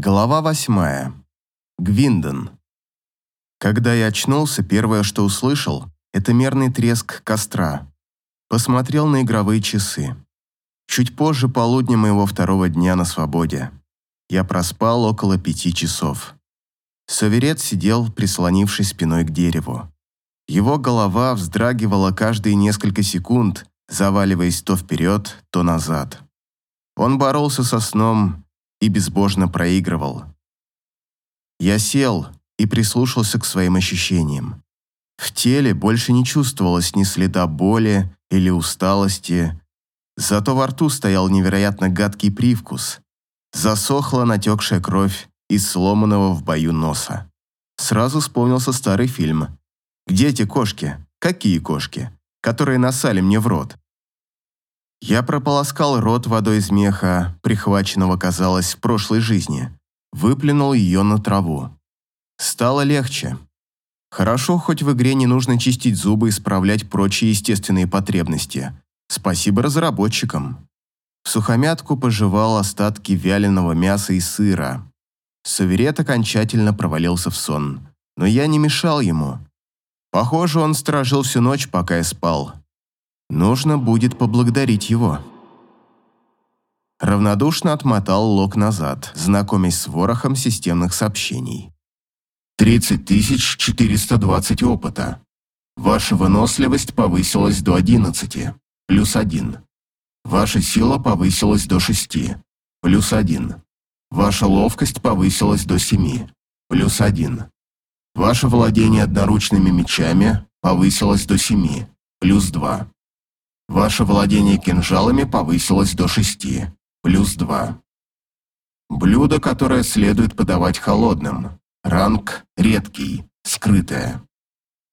Глава восьмая. Гвинден. Когда я очнулся, первое, что услышал, это мерный треск костра. Посмотрел на игровые часы. Чуть позже полудня моего второго дня на свободе. Я проспал около пяти часов. Соверет сидел, прислонившись спиной к дереву. Его голова вздрагивала каждые несколько секунд, заваливаясь то вперед, то назад. Он боролся со сном, и безбожно проигрывал. Я сел и прислушался к своим ощущениям. В теле больше не чувствовалось ни следа боли или усталости, зато во рту стоял невероятно гадкий привкус. Засохла натекшая кровь из сломанного в бою носа. Сразу вспомнился старый фильм. «Где эти кошки? Какие кошки? Которые насали мне в рот?» Я прополоскал рот водой из меха, прихваченного, казалось, в прошлой жизни. Выплюнул ее на траву. Стало легче. Хорошо, хоть в игре не нужно чистить зубы и исправлять прочие естественные потребности. Спасибо разработчикам. В сухомятку пожевал остатки вяленого мяса и сыра. Саверет окончательно провалился в сон, но я не мешал ему. Похоже, он сторожил всю ночь, пока я спал. Нужно будет поблагодарить его. Равнодушно отмотал лог назад, знакомясь с ворохом системных сообщений. 30420 опыта. Ваша выносливость повысилась до 11, плюс 1. Ваша сила повысилась до 6, плюс 1. Ваша ловкость повысилась до 7, плюс 1. Ваше владение одноручными мечами повысилось до 7, плюс 2. Ваше владение кинжалами повысилось до шести, плюс два. Блюдо, которое следует подавать холодным. Ранг редкий, скрытое.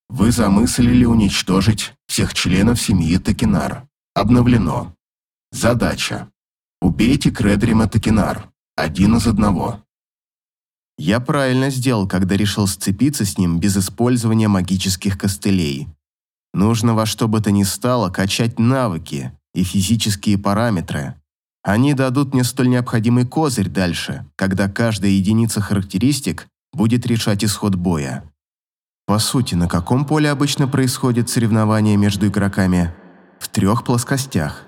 Вы замыслили уничтожить всех членов семьи Токинар. Обновлено. Задача. Убейте Кредрима Токинар. Один из одного. Я правильно сделал, когда решил сцепиться с ним без использования магических костылей. Нужно во что бы то ни стало качать навыки и физические параметры. Они дадут мне столь необходимый козырь дальше, когда каждая единица характеристик будет решать исход боя. По сути, на каком поле обычно происходит соревнование между игроками? В трех плоскостях.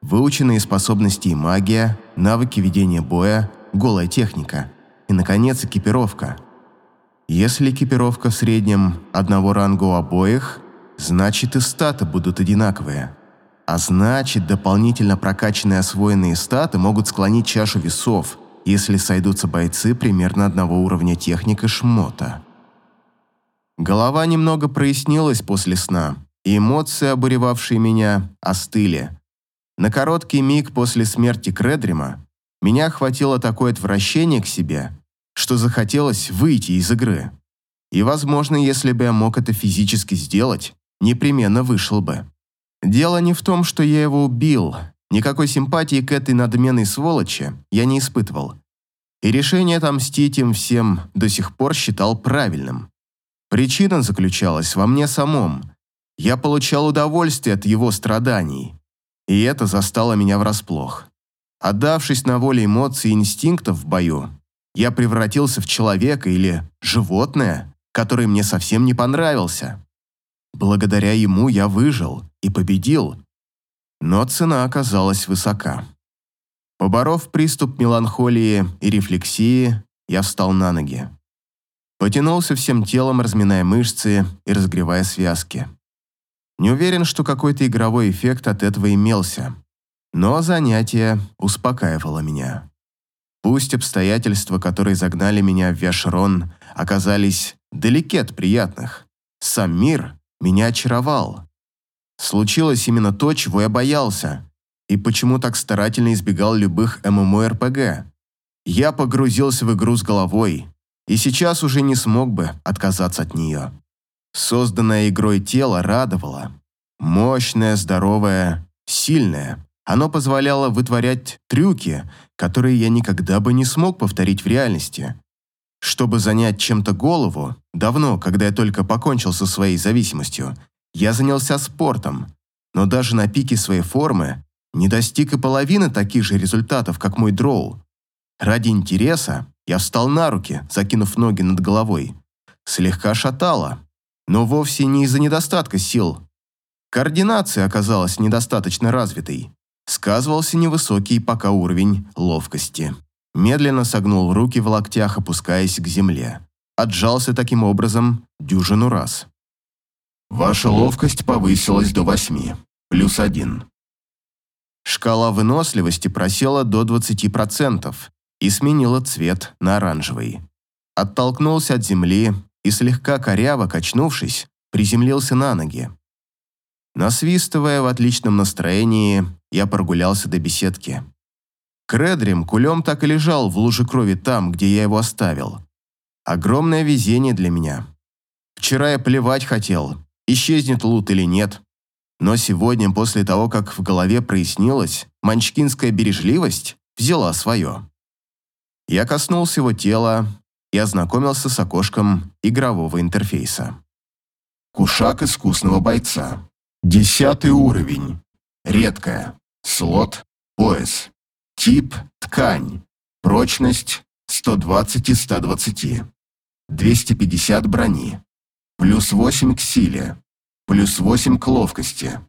Выученные способности и магия, навыки ведения боя, голая техника и, наконец, экипировка. Если экипировка в среднем одного ранга у обоих – значит и статы будут одинаковые. А значит, дополнительно прокачанные освоенные статы могут склонить чашу весов, если сойдутся бойцы примерно одного уровня техника шмота. Голова немного прояснилась после сна, и эмоции, обуревавшие меня, остыли. На короткий миг после смерти Кредрима меня охватило такое отвращение к себе, что захотелось выйти из игры. И, возможно, если бы я мог это физически сделать, непременно вышел бы. Дело не в том, что я его убил. Никакой симпатии к этой надменной сволочи я не испытывал. И решение отомстить им всем до сих пор считал правильным. Причина заключалась во мне самом. Я получал удовольствие от его страданий. И это застало меня врасплох. Отдавшись на воле эмоций и инстинктов в бою, я превратился в человека или животное, который мне совсем не понравился. Благодаря ему я выжил и победил. Но цена оказалась высока. Поборов приступ меланхолии и рефлексии, я встал на ноги. Потянулся всем телом, разминая мышцы и разгревая связки. Не уверен, что какой-то игровой эффект от этого имелся, но занятие успокаивало меня. Пусть обстоятельства, которые загнали меня в Вяшрон, оказались далеки от приятных, сам мир меня очаровал. Случилось именно то, чего я боялся, и почему так старательно избегал любых ММО-РПГ. Я погрузился в игру с головой, и сейчас уже не смог бы отказаться от нее. Созданное игрой тело радовало. Мощное, здоровое, сильное. Оно позволяло вытворять трюки, которые я никогда бы не смог повторить в реальности. Чтобы занять чем-то голову, давно, когда я только покончил со своей зависимостью, я занялся спортом, но даже на пике своей формы не достиг и половины таких же результатов, как мой дроу. Ради интереса я встал на руки, закинув ноги над головой. Слегка шатало, но вовсе не из-за недостатка сил. Координация оказалась недостаточно развитой. Сказывался невысокий пока уровень ловкости. Медленно согнул руки в локтях, опускаясь к земле. Отжался таким образом дюжину раз. Ваша ловкость повысилась до восьми, плюс один. Шкала выносливости просела до 20% и сменила цвет на оранжевый. Оттолкнулся от земли и, слегка коряво качнувшись, приземлился на ноги. Насвистывая в отличном настроении, я прогулялся до беседки. Кредрим кулем так и лежал в луже крови там, где я его оставил. Огромное везение для меня. Вчера я плевать хотел, исчезнет лут или нет. Но сегодня, после того, как в голове прояснилось, манчкинская бережливость взяла свое. Я коснулся его тела и ознакомился с окошком игрового интерфейса. Кушак искусного бойца. Десятый уровень. Редкая. Слот. Пояс. Тип – ткань. Прочность – 120 из 120. 250 брони. Плюс 8 к силе. Плюс 8 к ловкости.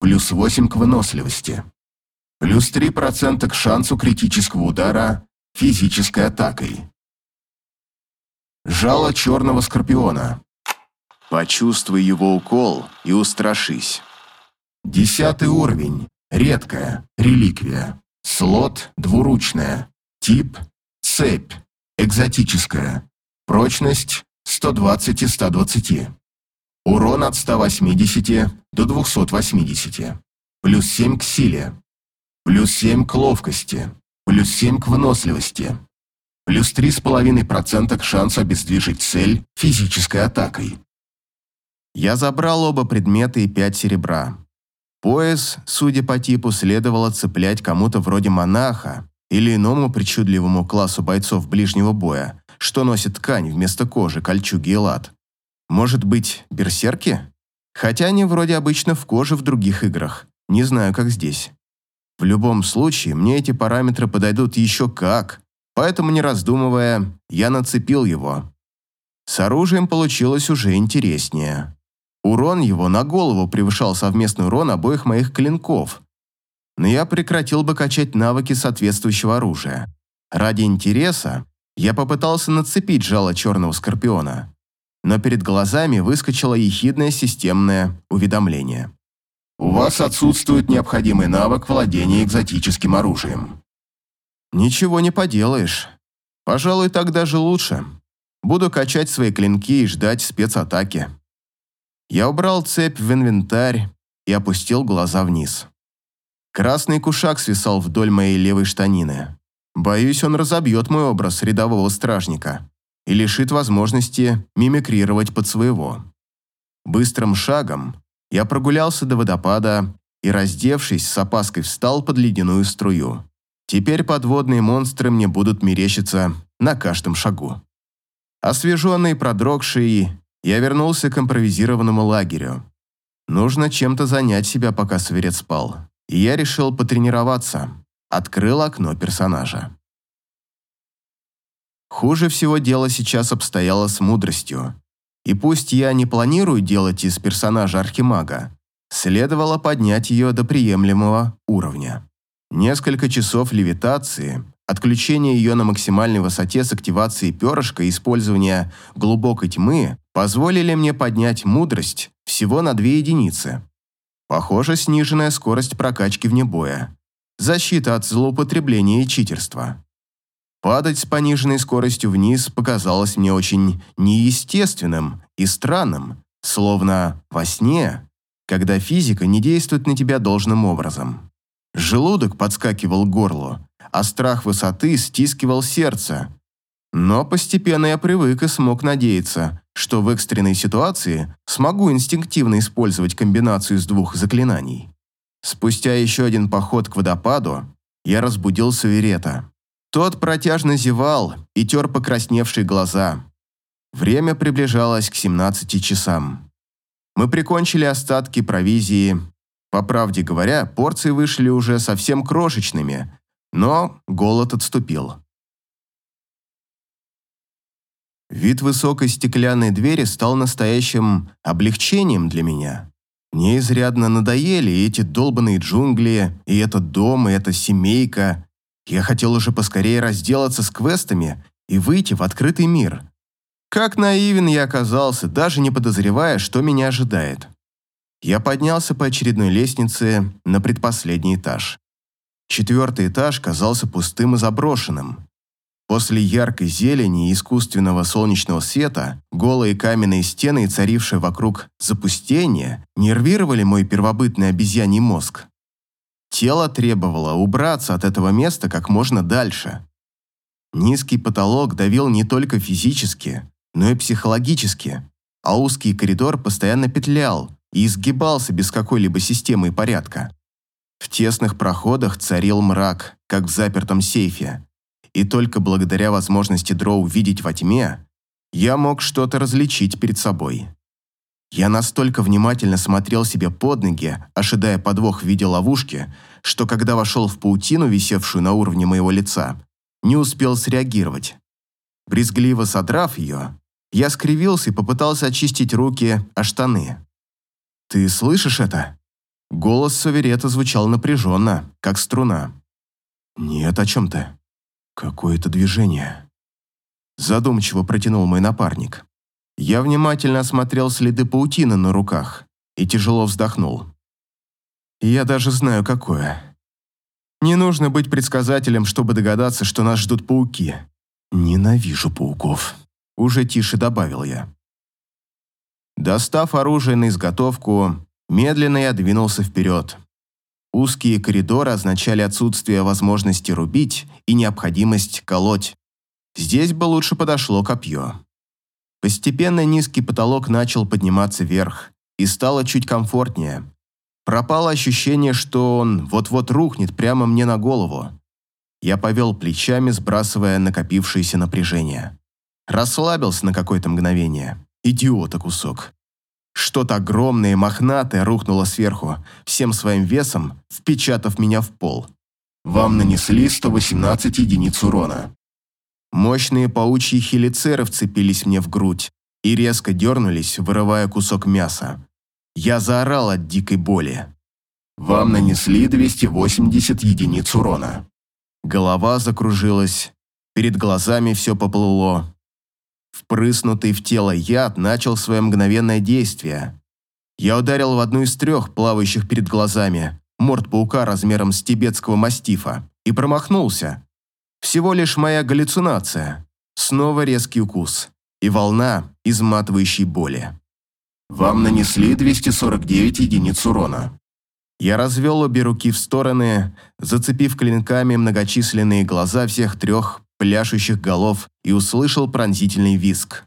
Плюс 8 к выносливости. Плюс 3% к шансу критического удара физической атакой. Жало черного скорпиона. Почувствуй его укол и устрашись. Десятый уровень. Редкая. Реликвия. Слот двуручная. Тип цепь. Экзотическая. Прочность 120 из 120. Урон от 180 до 280. Плюс 7 к силе. Плюс 7 к ловкости. Плюс 7 к выносливости. Плюс 3,5% к шансу обездвижить цель физической атакой. Я забрал оба предмета и 5 серебра. Пояс, судя по типу, следовало цеплять кому-то вроде монаха или иному причудливому классу бойцов ближнего боя, что носит ткань вместо кожи, кольчуги и лад. Может быть, берсерки? Хотя они вроде обычно в коже в других играх. Не знаю, как здесь. В любом случае, мне эти параметры подойдут еще как, поэтому, не раздумывая, я нацепил его. С оружием получилось уже интереснее. Урон его на голову превышал совместный урон обоих моих клинков. Но я прекратил бы качать навыки соответствующего оружия. Ради интереса я попытался нацепить жало черного скорпиона. Но перед глазами выскочило ехидное системное уведомление. У вас отсутствует необходимый навык владения экзотическим оружием. Ничего не поделаешь. Пожалуй, так даже лучше. Буду качать свои клинки и ждать спецатаки. Я убрал цепь в инвентарь и опустил глаза вниз. Красный кушак свисал вдоль моей левой штанины. Боюсь, он разобьет мой образ рядового стражника и лишит возможности мимикрировать под своего. Быстрым шагом я прогулялся до водопада и, раздевшись, с опаской встал под ледяную струю. Теперь подводные монстры мне будут мерещиться на каждом шагу. Освеженный продрогший, я вернулся к импровизированному лагерю. Нужно чем-то занять себя, пока Сверет спал. И я решил потренироваться. Открыл окно персонажа. Хуже всего дело сейчас обстояло с мудростью. И пусть я не планирую делать из персонажа архимага, следовало поднять ее до приемлемого уровня. Несколько часов левитации, отключение ее на максимальной высоте с активацией перышка и использование глубокой тьмы позволили мне поднять мудрость всего на две единицы. Похоже, сниженная скорость прокачки вне боя. Защита от злоупотребления и читерства. Падать с пониженной скоростью вниз показалось мне очень неестественным и странным, словно во сне, когда физика не действует на тебя должным образом. Желудок подскакивал к горлу, а страх высоты стискивал сердце. Но постепенно я привык и смог надеяться, что в экстренной ситуации смогу инстинктивно использовать комбинацию из двух заклинаний. Спустя еще один поход к водопаду, я разбудил Саверета. Тот протяжно зевал и тер покрасневшие глаза. Время приближалось к 17 часам. Мы прикончили остатки провизии. По правде говоря, порции вышли уже совсем крошечными, но голод отступил. Вид высокой стеклянной двери стал настоящим облегчением для меня. Мне изрядно надоели эти долбанные джунгли, и этот дом, и эта семейка. Я хотел уже поскорее разделаться с квестами и выйти в открытый мир. Как наивен я оказался, даже не подозревая, что меня ожидает. Я поднялся по очередной лестнице на предпоследний этаж. Четвертый этаж казался пустым и заброшенным. После яркой зелени и искусственного солнечного света, голые каменные стены и царившее вокруг запустение нервировали мой первобытный обезьяний мозг. Тело требовало убраться от этого места как можно дальше. Низкий потолок давил не только физически, но и психологически, а узкий коридор постоянно петлял и изгибался без какой-либо системы и порядка. В тесных проходах царил мрак, как в запертом сейфе, и только благодаря возможности дроу видеть во тьме, я мог что-то различить перед собой. Я настолько внимательно смотрел себе под ноги, ожидая подвох в виде ловушки, что когда вошел в паутину, висевшую на уровне моего лица, не успел среагировать. Брезгливо содрав ее, я скривился и попытался очистить руки о штаны. «Ты слышишь это?» Голос Саверета звучал напряженно, как струна. «Нет, о чем ты?» Какое-то движение. Задумчиво протянул мой напарник. Я внимательно осмотрел следы паутины на руках и тяжело вздохнул. Я даже знаю, какое. Не нужно быть предсказателем, чтобы догадаться, что нас ждут пауки. Ненавижу пауков. Уже тише добавил я. Достав оружие на изготовку, медленно я двинулся вперед. Узкие коридоры означали отсутствие возможности рубить и необходимость колоть. Здесь бы лучше подошло копье. Постепенно низкий потолок начал подниматься вверх, и стало чуть комфортнее. Пропало ощущение, что он вот-вот рухнет прямо мне на голову. Я повел плечами, сбрасывая накопившееся напряжение. Расслабился на какое-то мгновение. Идиота кусок. Что-то огромное и мохнатое рухнуло сверху, всем своим весом впечатав меня в пол. Вам нанесли 118 единиц урона. Мощные паучьи хелицеры вцепились мне в грудь и резко дернулись, вырывая кусок мяса. Я заорал от дикой боли. Вам нанесли 280 единиц урона. Голова закружилась, перед глазами все поплыло, Впрыснутый в тело яд начал свое мгновенное действие. Я ударил в одну из трех плавающих перед глазами, морд паука размером с тибетского мастифа, и промахнулся. Всего лишь моя галлюцинация. Снова резкий укус и волна изматывающей боли. Вам нанесли 249 единиц урона. Я развел обе руки в стороны, зацепив клинками многочисленные глаза всех трех пляшущих голов и услышал пронзительный визг.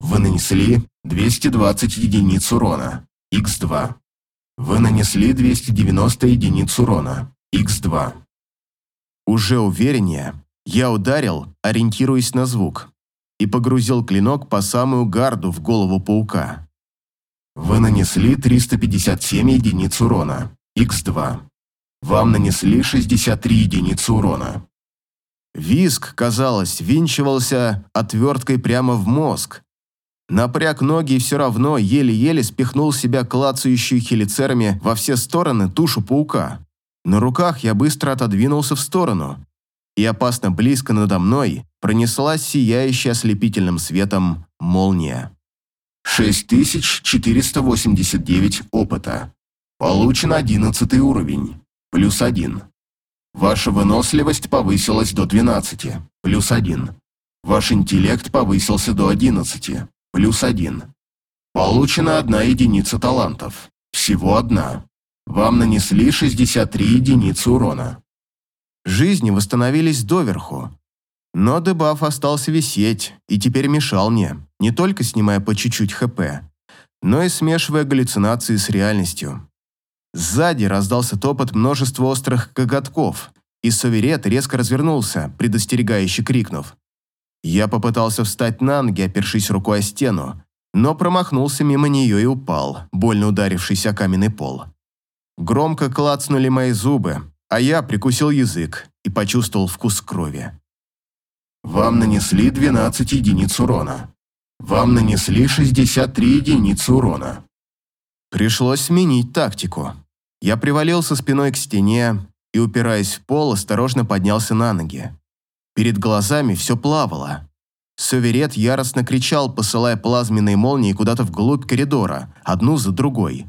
Вы нанесли 220 единиц урона, Х2. Вы нанесли 290 единиц урона, Х2. Уже увереннее, я ударил, ориентируясь на звук, и погрузил клинок по самую гарду в голову паука. Вы нанесли 357 единиц урона, Х2. Вам нанесли 63 единицы урона, Виск, казалось, винчивался отверткой прямо в мозг. Напряг ноги и все равно еле-еле спихнул себя клацающую хелицерами во все стороны тушу паука. На руках я быстро отодвинулся в сторону, и опасно близко надо мной пронеслась сияющая ослепительным светом молния. 6489 опыта. Получен 11 уровень. Плюс 1. Ваша выносливость повысилась до 12, плюс 1. Ваш интеллект повысился до 11, плюс 1. Получена одна единица талантов. Всего одна. Вам нанесли 63 единицы урона. Жизни восстановились доверху. Но дебаф остался висеть и теперь мешал мне, не только снимая по чуть-чуть ХП, но и смешивая галлюцинации с реальностью. Сзади раздался топот множества острых коготков, и Соверет резко развернулся, предостерегающе крикнув. Я попытался встать на ноги, опершись рукой о стену, но промахнулся мимо нее и упал, больно ударившись о каменный пол. Громко клацнули мои зубы, а я прикусил язык и почувствовал вкус крови. Вам нанесли 12 единиц урона. Вам нанесли 63 единицы урона. Пришлось сменить тактику. Я привалился спиной к стене и, упираясь в пол, осторожно поднялся на ноги. Перед глазами все плавало. Соверет яростно кричал, посылая плазменные молнии куда-то вглубь коридора, одну за другой.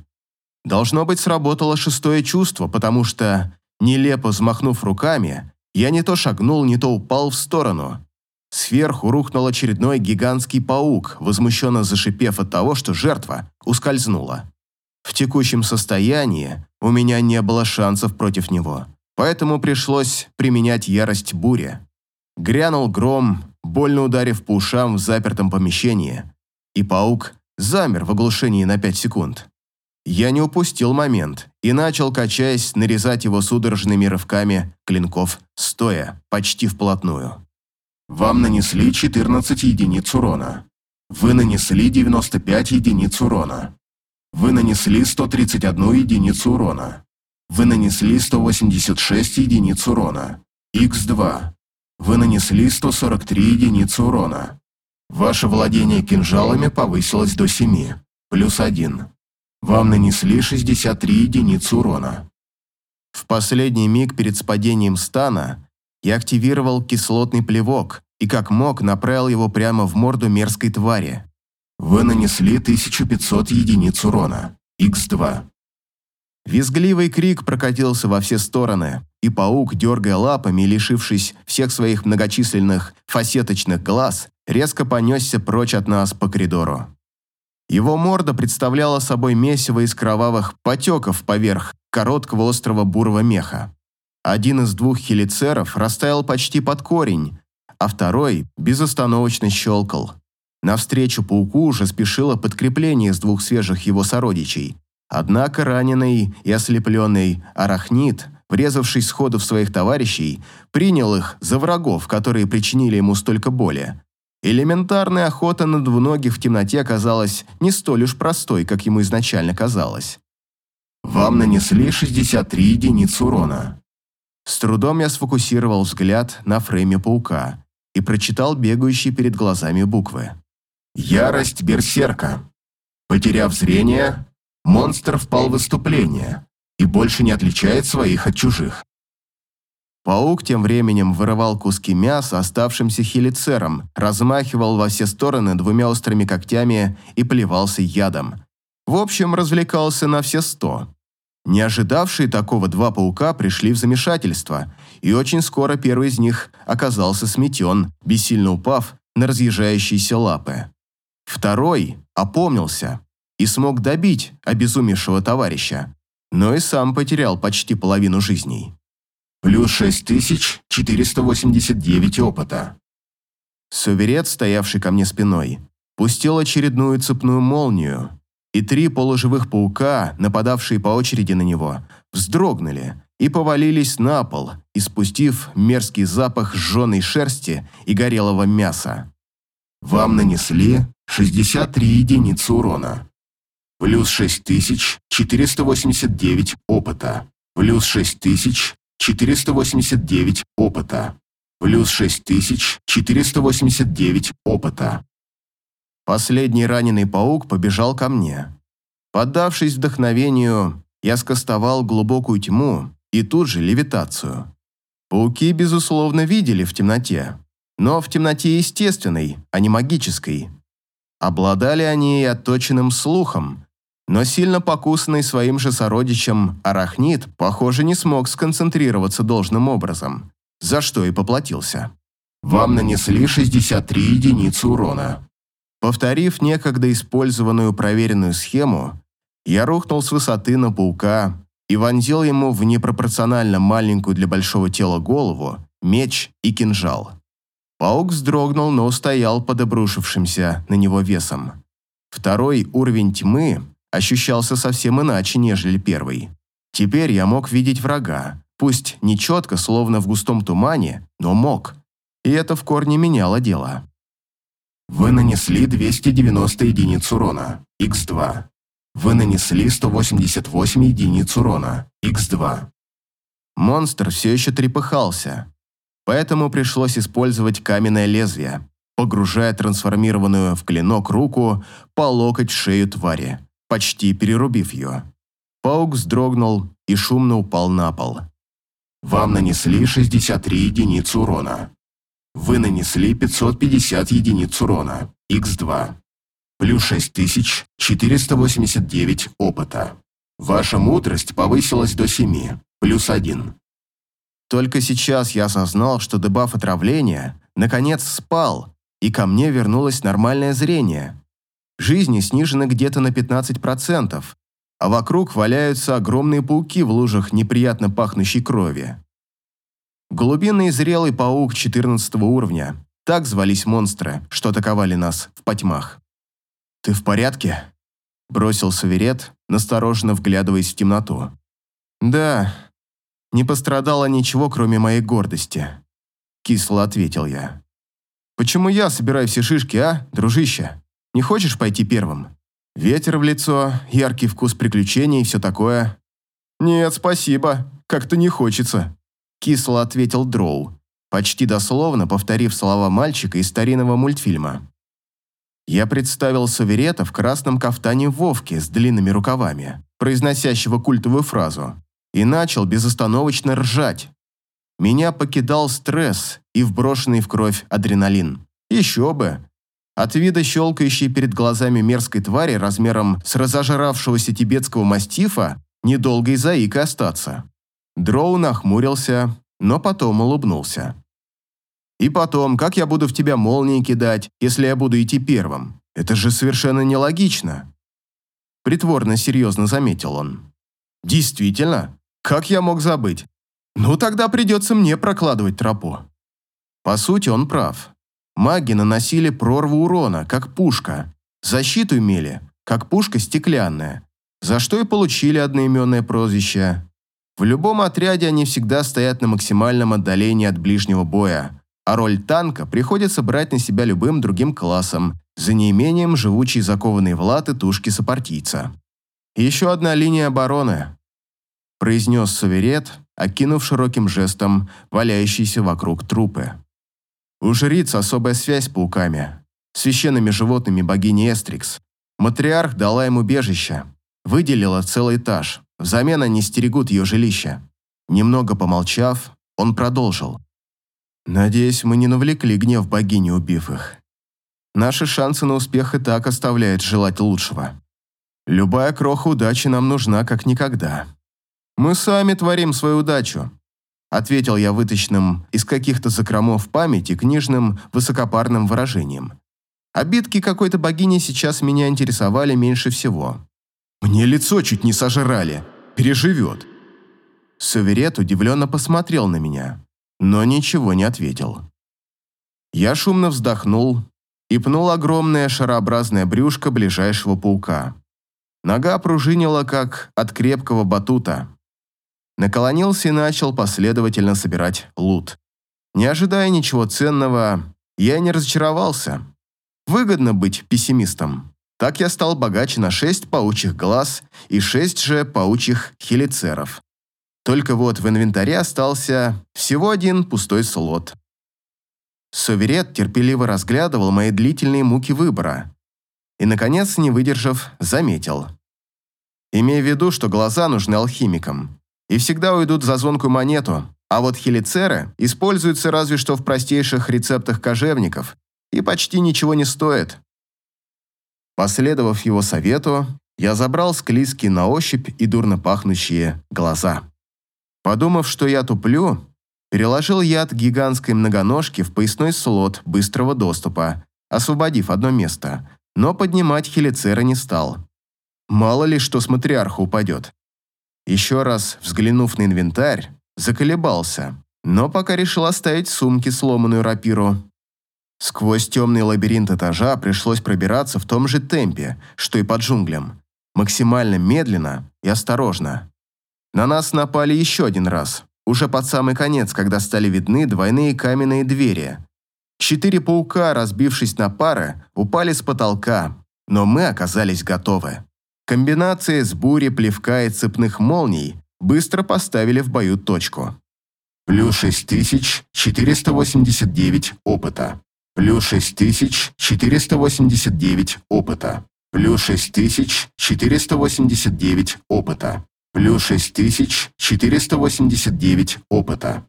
Должно быть, сработало шестое чувство, потому что, нелепо взмахнув руками, я не то шагнул, не то упал в сторону. Сверху рухнул очередной гигантский паук, возмущенно зашипев от того, что жертва ускользнула. В текущем состоянии у меня не было шансов против него, поэтому пришлось применять ярость бури. Грянул гром, больно ударив по ушам в запертом помещении, и паук замер в оглушении на пять секунд. Я не упустил момент и начал, качаясь, нарезать его судорожными рывками клинков, стоя почти вплотную. Вам нанесли 14 единиц урона. Вы нанесли 95 единиц урона. Вы нанесли 131 единицу урона. Вы нанесли 186 единиц урона. Х2. Вы нанесли 143 единицы урона. Ваше владение кинжалами повысилось до 7, плюс 1. Вам нанесли 63 единицы урона. В последний миг перед спадением стана я активировал кислотный плевок и как мог направил его прямо в морду мерзкой твари. Вы нанесли 1500 единиц урона. Х2. Визгливый крик прокатился во все стороны, и паук, дергая лапами и лишившись всех своих многочисленных фасеточных глаз, резко понесся прочь от нас по коридору. Его морда представляла собой месиво из кровавых потеков поверх короткого острого бурого меха. Один из двух хелицеров растаял почти под корень, а второй безостановочно щелкал. Навстречу пауку уже спешило подкрепление из двух свежих его сородичей. Однако раненый и ослепленный арахнит, врезавшись сходу в своих товарищей, принял их за врагов, которые причинили ему столько боли. Элементарная охота на двуногих в темноте оказалась не столь уж простой, как ему изначально казалось. Вам нанесли 63 единицы урона. С трудом я сфокусировал взгляд на фрейме паука и прочитал бегающие перед глазами буквы. Ярость берсерка. Потеряв зрение, монстр впал в выступление и больше не отличает своих от чужих. Паук тем временем вырывал куски мяса оставшимся хелицером, размахивал во все стороны двумя острыми когтями и плевался ядом. В общем, развлекался на все сто. Не ожидавшие такого два паука пришли в замешательство, и очень скоро первый из них оказался сметен, бессильно упав на разъезжающиеся лапы. Второй опомнился и смог добить обезумевшего товарища, но и сам потерял почти половину жизней. Плюс 6489 опыта. Суверет, стоявший ко мне спиной, пустил очередную цепную молнию, и три полуживых паука, нападавшие по очереди на него, вздрогнули и повалились на пол, испустив мерзкий запах сжженной шерсти и горелого мяса. Вам нанесли 63 единицы урона. Плюс 6489 опыта. Плюс 6489 опыта. Плюс 6489 опыта. Последний раненый паук побежал ко мне. Поддавшись вдохновению, я скостовал глубокую тьму и тут же левитацию. Пауки, безусловно, видели в темноте, но в темноте естественной, а не магической. Обладали они и отточенным слухом, но сильно покусанный своим же сородичем арахнит, похоже, не смог сконцентрироваться должным образом, за что и поплатился. Вам нанесли 63 единицы урона. Повторив некогда использованную проверенную схему, я рухнул с высоты на паука и вонзил ему в непропорционально маленькую для большого тела голову меч и кинжал. Паук вздрогнул, но устоял под обрушившимся на него весом. Второй уровень тьмы ощущался совсем иначе, нежели первый. Теперь я мог видеть врага, пусть не четко, словно в густом тумане, но мог. И это в корне меняло дело. Вы нанесли 290 единиц урона, Х2. Вы нанесли 188 единиц урона, Х2. Монстр все еще трепыхался. Поэтому пришлось использовать каменное лезвие, погружая трансформированную в клинок руку по локоть шею твари, почти перерубив ее. Паук вздрогнул и шумно упал на пол. Вам нанесли 63 единицы урона. Вы нанесли 550 единиц урона, x2. Плюс 6489 опыта. Ваша мудрость повысилась до 7, плюс 1. Только сейчас я осознал, что дебаф отравления наконец спал, и ко мне вернулось нормальное зрение. Жизни снижены где-то на 15%, а вокруг валяются огромные пауки в лужах неприятно пахнущей крови. Глубинный зрелый паук 14 уровня. Так звались монстры, что атаковали нас в потьмах. «Ты в порядке?» – бросил Саверет, настороженно вглядываясь в темноту. «Да, не пострадало ничего, кроме моей гордости», – кисло ответил я. «Почему я собираю все шишки, а, дружище? Не хочешь пойти первым? Ветер в лицо, яркий вкус приключений и все такое». «Нет, спасибо, как-то не хочется», – кисло ответил Дроу, почти дословно повторив слова мальчика из старинного мультфильма. Я представил Саверета в красном кафтане Вовки с длинными рукавами, произносящего культовую фразу, и начал безостановочно ржать. Меня покидал стресс и вброшенный в кровь адреналин. Еще бы! От вида щелкающей перед глазами мерзкой твари размером с разожравшегося тибетского мастифа недолго и заикой остаться. Дроу нахмурился, но потом улыбнулся. И потом, как я буду в тебя молнии кидать, если я буду идти первым? Это же совершенно нелогично. Притворно серьезно заметил он. Действительно? Как я мог забыть? Ну, тогда придется мне прокладывать тропу. По сути, он прав. Маги наносили прорву урона, как пушка. Защиту имели, как пушка стеклянная, за что и получили одноименное прозвище. В любом отряде они всегда стоят на максимальном отдалении от ближнего боя, а роль танка приходится брать на себя любым другим классом, за неимением живучей закованной в латы тушки сопартийца. «Еще одна линия обороны», – произнес Саверет, окинув широким жестом валяющиеся вокруг трупы. У жриц особая связь с пауками, священными животными богини Эстрикс. Матриарх дала им убежище, выделила целый этаж, взамен они стерегут ее жилище. Немного помолчав, он продолжил. Надеюсь, мы не навлекли гнев богини, убив их. Наши шансы на успех и так оставляют желать лучшего. Любая кроха удачи нам нужна как никогда. Мы сами творим свою удачу, ответил я вытащенным из каких-то закромов памяти книжным высокопарным выражением. Обидки какой-то богини сейчас меня интересовали меньше всего. Мне лицо чуть не сожрали. Переживет. Суверет удивленно посмотрел на меня но ничего не ответил. Я шумно вздохнул и пнул огромное шарообразное брюшко ближайшего паука. Нога пружинила, как от крепкого батута. Наклонился и начал последовательно собирать лут. Не ожидая ничего ценного, я не разочаровался. Выгодно быть пессимистом. Так я стал богаче на шесть паучьих глаз и шесть же паучьих хелицеров. Только вот в инвентаре остался всего один пустой слот. Соверет терпеливо разглядывал мои длительные муки выбора. И, наконец, не выдержав, заметил. Имея в виду, что глаза нужны алхимикам. И всегда уйдут за звонкую монету, а вот хелицеры используются разве что в простейших рецептах кожевников и почти ничего не стоят. Последовав его совету, я забрал склизкие на ощупь и дурно пахнущие глаза. Подумав, что я туплю, переложил яд гигантской многоножки в поясной слот быстрого доступа, освободив одно место, но поднимать хелицера не стал. Мало ли, что с матриарха упадет. Еще раз взглянув на инвентарь, заколебался, но пока решил оставить в сумке сломанную рапиру. Сквозь темный лабиринт этажа пришлось пробираться в том же темпе, что и под джунглям, максимально медленно и осторожно. На нас напали еще один раз, уже под самый конец, когда стали видны двойные каменные двери. Четыре паука, разбившись на пары, упали с потолка, но мы оказались готовы. Комбинации с бури, плевка и цепных молний быстро поставили в бою точку. плюс 6489 опыта, плюс 6489 опыта, плюс 6489 опыта, плюс 6489 опыта.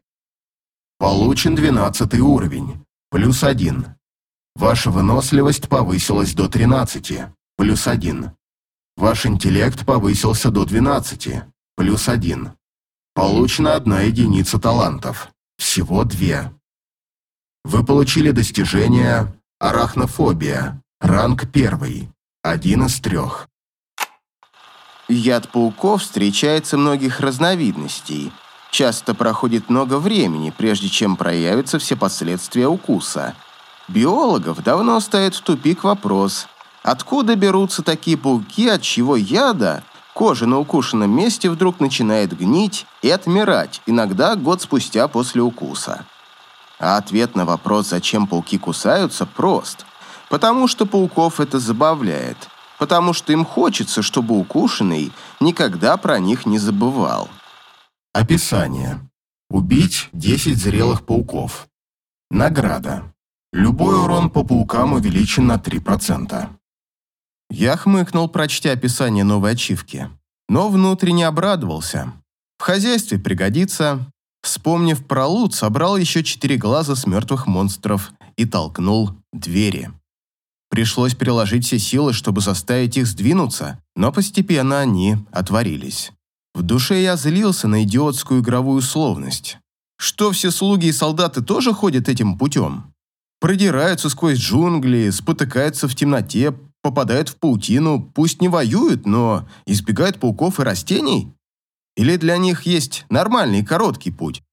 Получен 12 уровень, плюс 1. Ваша выносливость повысилась до 13, плюс 1. Ваш интеллект повысился до 12, плюс 1. Получена одна единица талантов, всего две. Вы получили достижение «Арахнофобия», ранг 1, один из трех. Яд пауков встречается многих разновидностей. Часто проходит много времени, прежде чем проявятся все последствия укуса. Биологов давно стоит в тупик вопрос, откуда берутся такие пауки, от чего яда кожа на укушенном месте вдруг начинает гнить и отмирать, иногда год спустя после укуса. А ответ на вопрос, зачем пауки кусаются, прост. Потому что пауков это забавляет – потому что им хочется, чтобы укушенный никогда про них не забывал. Описание. Убить 10 зрелых пауков. Награда. Любой урон по паукам увеличен на 3%. Я хмыкнул, прочтя описание новой ачивки, но внутренне обрадовался. В хозяйстве пригодится. Вспомнив про лут, собрал еще четыре глаза с мертвых монстров и толкнул двери. Пришлось приложить все силы, чтобы заставить их сдвинуться, но постепенно они отворились. В душе я злился на идиотскую игровую условность. Что все слуги и солдаты тоже ходят этим путем? Продираются сквозь джунгли, спотыкаются в темноте, попадают в паутину, пусть не воюют, но избегают пауков и растений? Или для них есть нормальный короткий путь?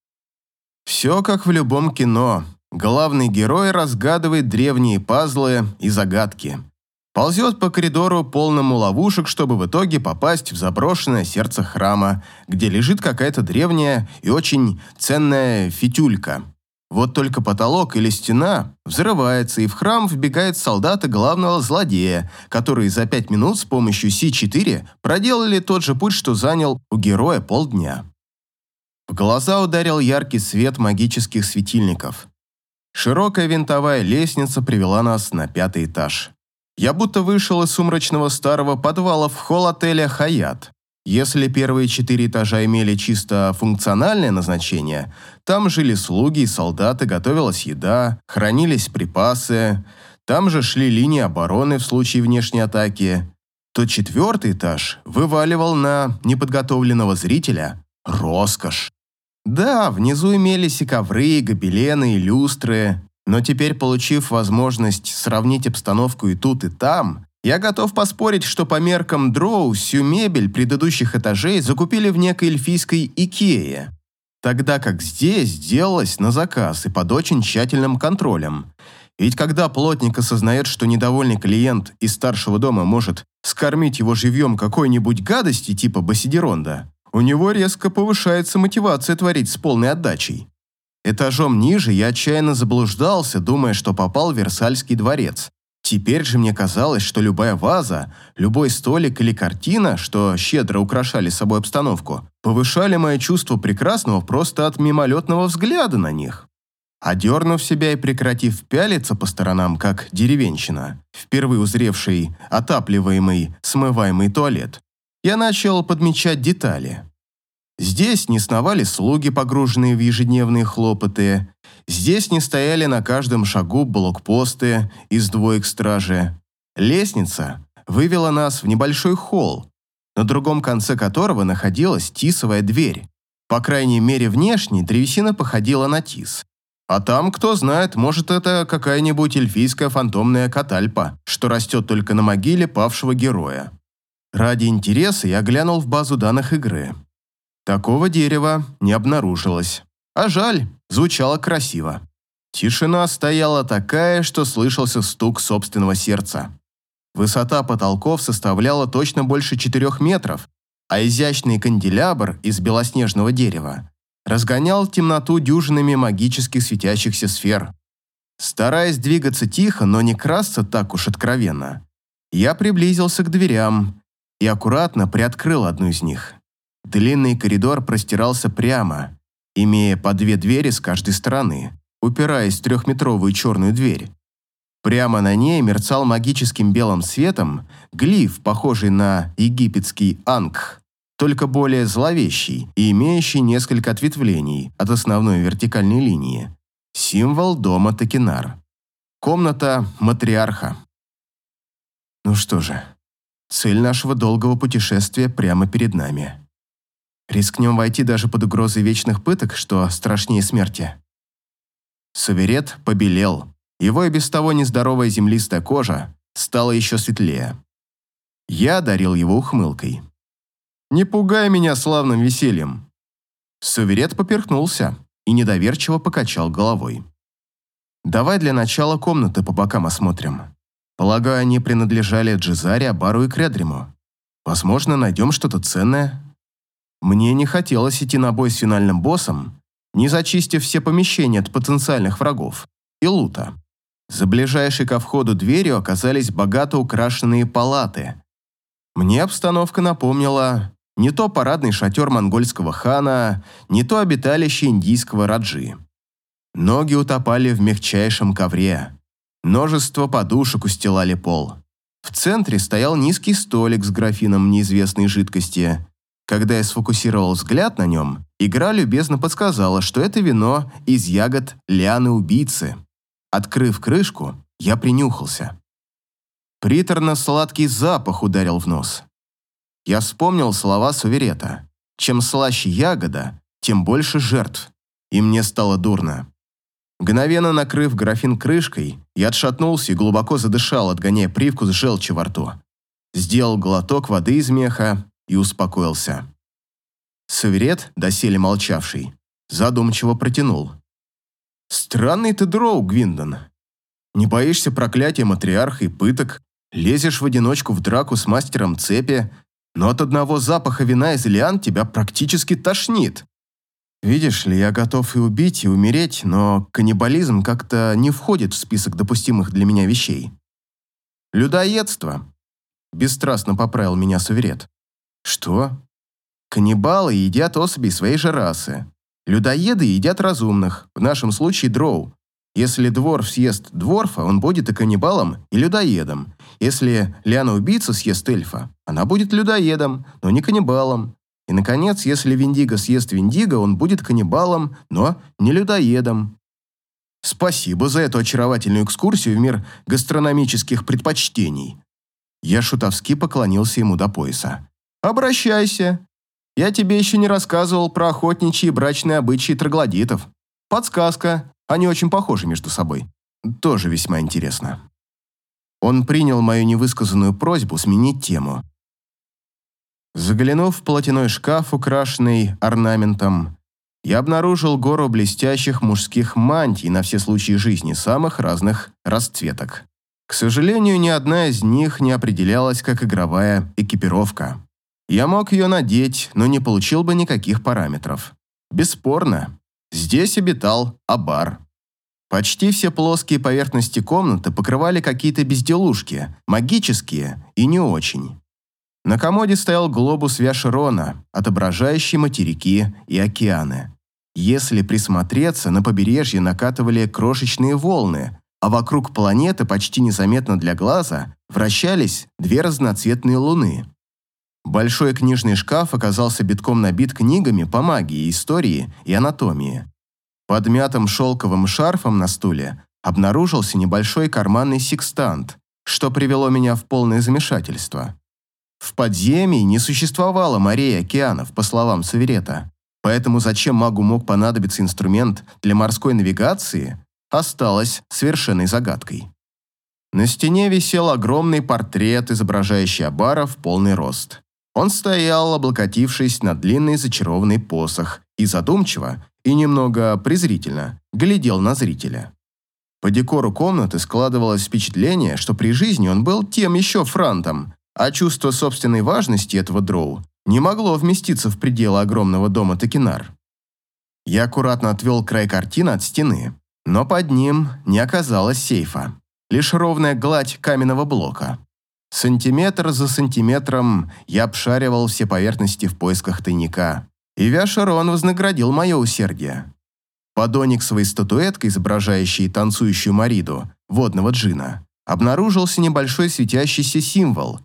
Все как в любом кино. Главный герой разгадывает древние пазлы и загадки. Ползет по коридору, полному ловушек, чтобы в итоге попасть в заброшенное сердце храма, где лежит какая-то древняя и очень ценная фитюлька. Вот только потолок или стена взрывается, и в храм вбегает солдаты главного злодея, которые за пять минут с помощью Си-4 проделали тот же путь, что занял у героя полдня. В глаза ударил яркий свет магических светильников. Широкая винтовая лестница привела нас на пятый этаж. Я будто вышел из сумрачного старого подвала в холл отеля «Хаят». Если первые четыре этажа имели чисто функциональное назначение, там жили слуги и солдаты, готовилась еда, хранились припасы, там же шли линии обороны в случае внешней атаки, то четвертый этаж вываливал на неподготовленного зрителя роскошь. Да, внизу имелись и ковры, и гобелены, и люстры, но теперь, получив возможность сравнить обстановку и тут, и там, я готов поспорить, что по меркам Дроу всю мебель предыдущих этажей закупили в некой эльфийской Икее, тогда как здесь делалось на заказ и под очень тщательным контролем. Ведь когда плотник осознает, что недовольный клиент из старшего дома может скормить его живьем какой-нибудь гадости типа басидеронда, у него резко повышается мотивация творить с полной отдачей. Этажом ниже я отчаянно заблуждался, думая, что попал в Версальский дворец. Теперь же мне казалось, что любая ваза, любой столик или картина, что щедро украшали собой обстановку, повышали мое чувство прекрасного просто от мимолетного взгляда на них. Одернув себя и прекратив пялиться по сторонам, как деревенщина, впервые узревший отапливаемый, смываемый туалет, я начал подмечать детали. Здесь не сновали слуги, погруженные в ежедневные хлопоты. Здесь не стояли на каждом шагу блокпосты из двоек стражи. Лестница вывела нас в небольшой холл, на другом конце которого находилась тисовая дверь. По крайней мере, внешне древесина походила на тис. А там, кто знает, может, это какая-нибудь эльфийская фантомная катальпа, что растет только на могиле павшего героя. Ради интереса я глянул в базу данных игры. Такого дерева не обнаружилось. А жаль, звучало красиво. Тишина стояла такая, что слышался стук собственного сердца. Высота потолков составляла точно больше четырех метров, а изящный канделябр из белоснежного дерева разгонял темноту дюжинами магических светящихся сфер. Стараясь двигаться тихо, но не красться так уж откровенно, я приблизился к дверям и аккуратно приоткрыл одну из них. Длинный коридор простирался прямо. Имея по две двери с каждой стороны, упираясь в трехметровую черную дверь. Прямо на ней мерцал магическим белым светом глиф, похожий на египетский ангх, только более зловещий и имеющий несколько ответвлений от основной вертикальной линии. Символ дома Токинар. Комната матриарха. Ну что же, цель нашего долгого путешествия прямо перед нами. Рискнем войти даже под угрозой вечных пыток, что страшнее смерти. Суверет побелел. Его и без того нездоровая землистая кожа стала еще светлее. Я дарил его ухмылкой. «Не пугай меня славным весельем!» Суверет поперхнулся и недоверчиво покачал головой. «Давай для начала комнаты по бокам осмотрим. Полагаю, они принадлежали Джизаре, Абару и Кредриму. Возможно, найдем что-то ценное». Мне не хотелось идти на бой с финальным боссом, не зачистив все помещения от потенциальных врагов и лута. За ближайшей ко входу дверью оказались богато украшенные палаты. Мне обстановка напомнила не то парадный шатер монгольского хана, не то обиталище индийского раджи. Ноги утопали в мягчайшем ковре. Множество подушек устилали пол. В центре стоял низкий столик с графином неизвестной жидкости, когда я сфокусировал взгляд на нем, игра любезно подсказала, что это вино из ягод лианы-убийцы. Открыв крышку, я принюхался. Приторно-сладкий запах ударил в нос. Я вспомнил слова Суверета. Чем слаще ягода, тем больше жертв. И мне стало дурно. Мгновенно накрыв графин крышкой, я отшатнулся и глубоко задышал, отгоняя привкус желчи во рту. Сделал глоток воды из меха и успокоился. Саверет, доселе молчавший, задумчиво протянул. «Странный ты дроу, Гвиндон. Не боишься проклятия матриарха и пыток, лезешь в одиночку в драку с мастером цепи, но от одного запаха вина из лиан тебя практически тошнит. Видишь ли, я готов и убить, и умереть, но каннибализм как-то не входит в список допустимых для меня вещей. Людоедство. Бесстрастно поправил меня Суверет. Что? Каннибалы едят особей своей же расы. Людоеды едят разумных, в нашем случае дроу. Если дворф съест дворфа, он будет и каннибалом, и людоедом. Если Лиана-убийца съест эльфа, она будет людоедом, но не каннибалом. И, наконец, если Виндиго съест Виндиго, он будет каннибалом, но не людоедом. Спасибо за эту очаровательную экскурсию в мир гастрономических предпочтений. Я шутовски поклонился ему до пояса. Обращайся. Я тебе еще не рассказывал про охотничьи и брачные обычаи троглодитов. Подсказка. Они очень похожи между собой. Тоже весьма интересно. Он принял мою невысказанную просьбу сменить тему. Заглянув в платяной шкаф, украшенный орнаментом, я обнаружил гору блестящих мужских мантий на все случаи жизни самых разных расцветок. К сожалению, ни одна из них не определялась как игровая экипировка. Я мог ее надеть, но не получил бы никаких параметров. Бесспорно, здесь обитал Абар. Почти все плоские поверхности комнаты покрывали какие-то безделушки, магические и не очень. На комоде стоял глобус Виашерона, отображающий материки и океаны. Если присмотреться, на побережье накатывали крошечные волны, а вокруг планеты почти незаметно для глаза вращались две разноцветные луны. Большой книжный шкаф оказался битком набит книгами по магии, истории и анатомии. Под мятым шелковым шарфом на стуле обнаружился небольшой карманный секстант, что привело меня в полное замешательство. В подземье не существовало морей и океанов, по словам Саверета, поэтому зачем магу мог понадобиться инструмент для морской навигации, осталось совершенной загадкой. На стене висел огромный портрет, изображающий Абара в полный рост. Он стоял, облокотившись на длинный зачарованный посох, и задумчиво, и немного презрительно глядел на зрителя. По декору комнаты складывалось впечатление, что при жизни он был тем еще франтом, а чувство собственной важности этого дроу не могло вместиться в пределы огромного дома Токинар. Я аккуратно отвел край картины от стены, но под ним не оказалось сейфа, лишь ровная гладь каменного блока. Сантиметр за сантиметром я обшаривал все поверхности в поисках тайника. И Вяшарон вознаградил мое усердие. Под ониксовой статуэткой, изображающей танцующую Мариду, водного джина, обнаружился небольшой светящийся символ.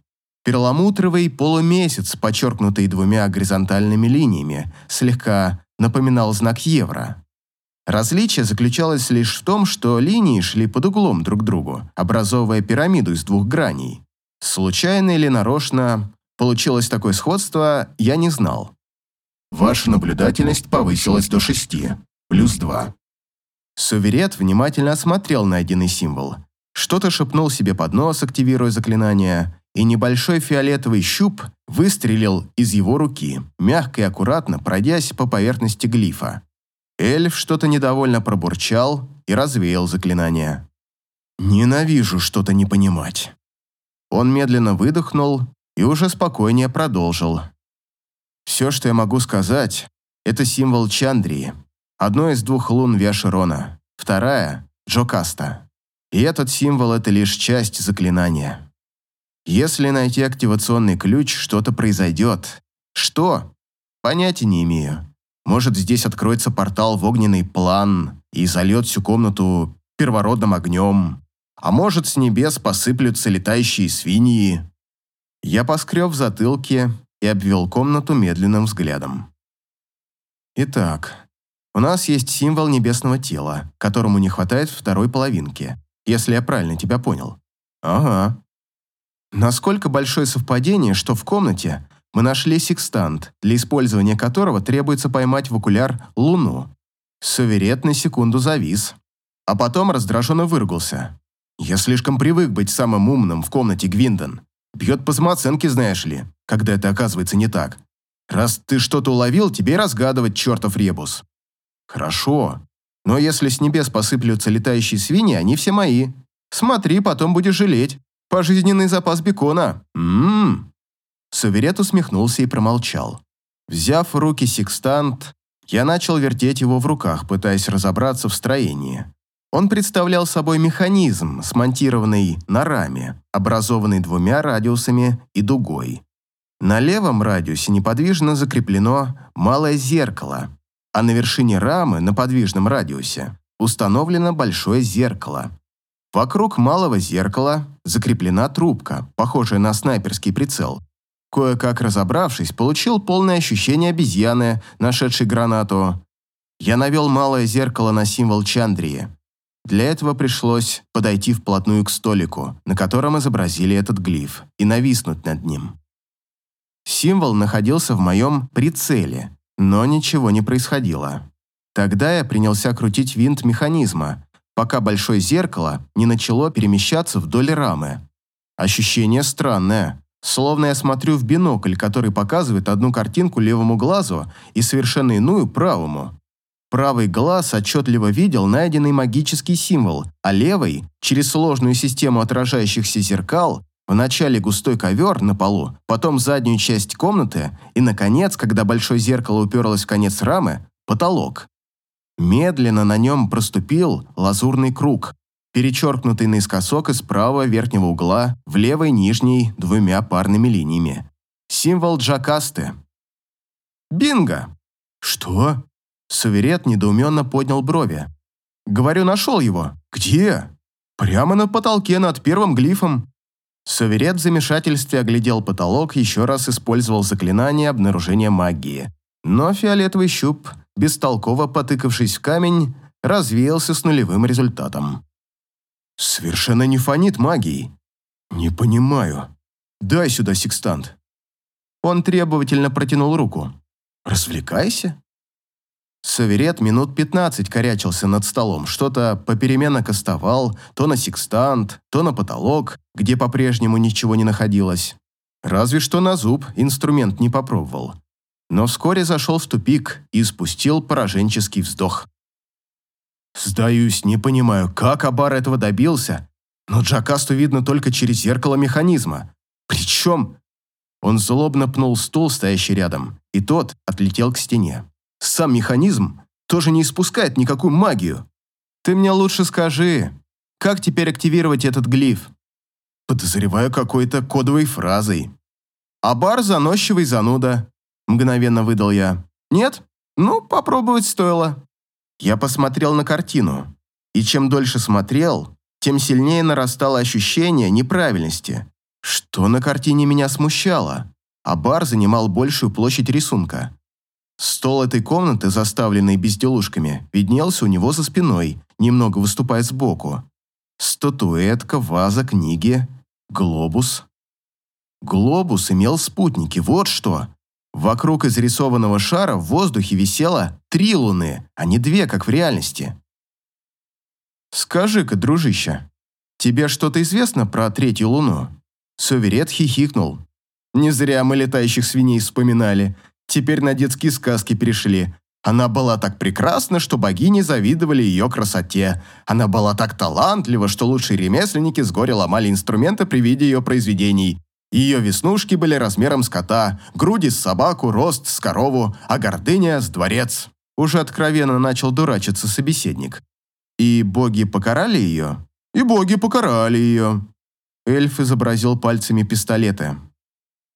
Перламутровый полумесяц, подчеркнутый двумя горизонтальными линиями, слегка напоминал знак евро. Различие заключалось лишь в том, что линии шли под углом друг к другу, образовывая пирамиду из двух граней. Случайно или нарочно получилось такое сходство, я не знал. Ваша наблюдательность повысилась до шести, плюс два. Суверет внимательно осмотрел найденный символ. Что-то шепнул себе под нос, активируя заклинание, и небольшой фиолетовый щуп выстрелил из его руки, мягко и аккуратно пройдясь по поверхности глифа. Эльф что-то недовольно пробурчал и развеял заклинание. «Ненавижу что-то не понимать». Он медленно выдохнул и уже спокойнее продолжил. «Все, что я могу сказать, это символ Чандрии, одной из двух лун Виаширона, вторая – Джокаста. И этот символ – это лишь часть заклинания. Если найти активационный ключ, что-то произойдет. Что? Понятия не имею. Может, здесь откроется портал в огненный план и зальет всю комнату первородным огнем. А может, с небес посыплются летающие свиньи. Я поскреб в затылке и обвел комнату медленным взглядом. Итак, у нас есть символ небесного тела, которому не хватает второй половинки, если я правильно тебя понял. Ага. Насколько большое совпадение, что в комнате мы нашли секстант, для использования которого требуется поймать в окуляр Луну. Суверет на секунду завис, а потом раздраженно выругался. Я слишком привык быть самым умным в комнате Гвиндон. Бьет по самооценке, знаешь ли, когда это оказывается не так. Раз ты что-то уловил, тебе разгадывать чертов ребус. Хорошо, но если с небес посыплются летающие свиньи, они все мои. Смотри, потом будешь жалеть. Пожизненный запас бекона. Ммм. Суверет усмехнулся и промолчал. Взяв в руки секстант, я начал вертеть его в руках, пытаясь разобраться в строении. Он представлял собой механизм, смонтированный на раме, образованный двумя радиусами и дугой. На левом радиусе неподвижно закреплено малое зеркало, а на вершине рамы, на подвижном радиусе, установлено большое зеркало. Вокруг малого зеркала закреплена трубка, похожая на снайперский прицел, Кое-как разобравшись, получил полное ощущение обезьяны, нашедшей гранату. Я навел малое зеркало на символ Чандрии. Для этого пришлось подойти вплотную к столику, на котором изобразили этот глиф, и нависнуть над ним. Символ находился в моем прицеле, но ничего не происходило. Тогда я принялся крутить винт механизма, пока большое зеркало не начало перемещаться вдоль рамы. Ощущение странное, Словно я смотрю в бинокль, который показывает одну картинку левому глазу и совершенно иную правому. Правый глаз отчетливо видел найденный магический символ, а левый, через сложную систему отражающихся зеркал, вначале густой ковер на полу, потом заднюю часть комнаты и, наконец, когда большое зеркало уперлось в конец рамы, потолок. Медленно на нем проступил лазурный круг, перечеркнутый наискосок из правого верхнего угла в левой нижней двумя парными линиями. Символ Джакасты. Бинго! Что? Суверет недоуменно поднял брови. Говорю, нашел его. Где? Прямо на потолке над первым глифом. Суверет в замешательстве оглядел потолок, еще раз использовал заклинание обнаружения магии. Но фиолетовый щуп, бестолково потыкавшись в камень, развеялся с нулевым результатом. Совершенно не фонит магией. Не понимаю. Дай сюда секстант. Он требовательно протянул руку. Развлекайся. Саверет минут пятнадцать корячился над столом, что-то попеременно кастовал, то на секстант, то на потолок, где по-прежнему ничего не находилось. Разве что на зуб инструмент не попробовал. Но вскоре зашел в тупик и спустил пораженческий вздох. Сдаюсь, не понимаю, как Абар этого добился, но Джакасту видно только через зеркало механизма. Причем... Он злобно пнул стул, стоящий рядом, и тот отлетел к стене. Сам механизм тоже не испускает никакую магию. Ты мне лучше скажи, как теперь активировать этот глиф? Подозреваю какой-то кодовой фразой. Абар заносчивый зануда, мгновенно выдал я. Нет? Ну, попробовать стоило. Я посмотрел на картину, и чем дольше смотрел, тем сильнее нарастало ощущение неправильности. Что на картине меня смущало? А бар занимал большую площадь рисунка. Стол этой комнаты, заставленный безделушками, виднелся у него за спиной, немного выступая сбоку. Статуэтка, ваза, книги, глобус. Глобус имел спутники, вот что. Вокруг изрисованного шара в воздухе висело три луны, а не две, как в реальности. «Скажи-ка, дружище, тебе что-то известно про третью луну?» Суверет хихикнул. «Не зря мы летающих свиней вспоминали. Теперь на детские сказки перешли. Она была так прекрасна, что богини завидовали ее красоте. Она была так талантлива, что лучшие ремесленники с горя ломали инструменты при виде ее произведений. Ее веснушки были размером с кота, груди с собаку, рост с корову, а гордыня с дворец. Уже откровенно начал дурачиться собеседник. И боги покарали ее? И боги покарали ее. Эльф изобразил пальцами пистолеты.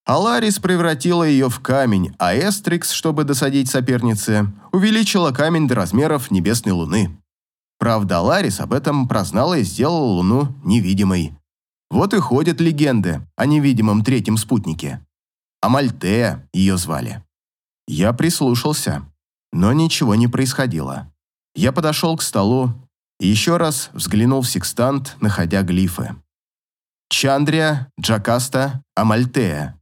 Аларис превратила ее в камень, а Эстрикс, чтобы досадить сопернице, увеличила камень до размеров небесной луны. Правда, Аларис об этом прознала и сделала луну невидимой. Вот и ходят легенды о невидимом третьем спутнике. Амальтея ее звали. Я прислушался, но ничего не происходило. Я подошел к столу и еще раз взглянул в секстант, находя глифы. Чандрия, Джакаста, Амальтея.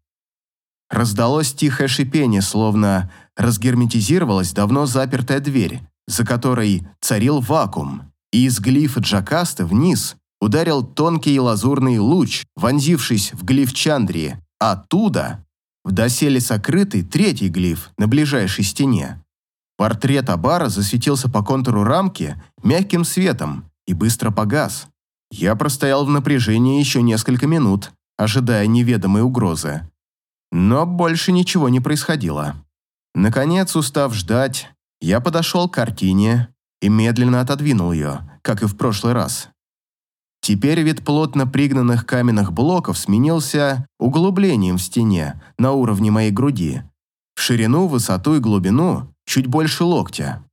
Раздалось тихое шипение, словно разгерметизировалась давно запертая дверь, за которой царил вакуум, и из глифа Джакаста вниз ударил тонкий лазурный луч, вонзившись в глиф Чандрии, оттуда в доселе сокрытый третий глиф на ближайшей стене. Портрет Абара засветился по контуру рамки мягким светом и быстро погас. Я простоял в напряжении еще несколько минут, ожидая неведомой угрозы. Но больше ничего не происходило. Наконец, устав ждать, я подошел к картине и медленно отодвинул ее, как и в прошлый раз. Теперь вид плотно пригнанных каменных блоков сменился углублением в стене на уровне моей груди. В ширину, высоту и глубину чуть больше локтя.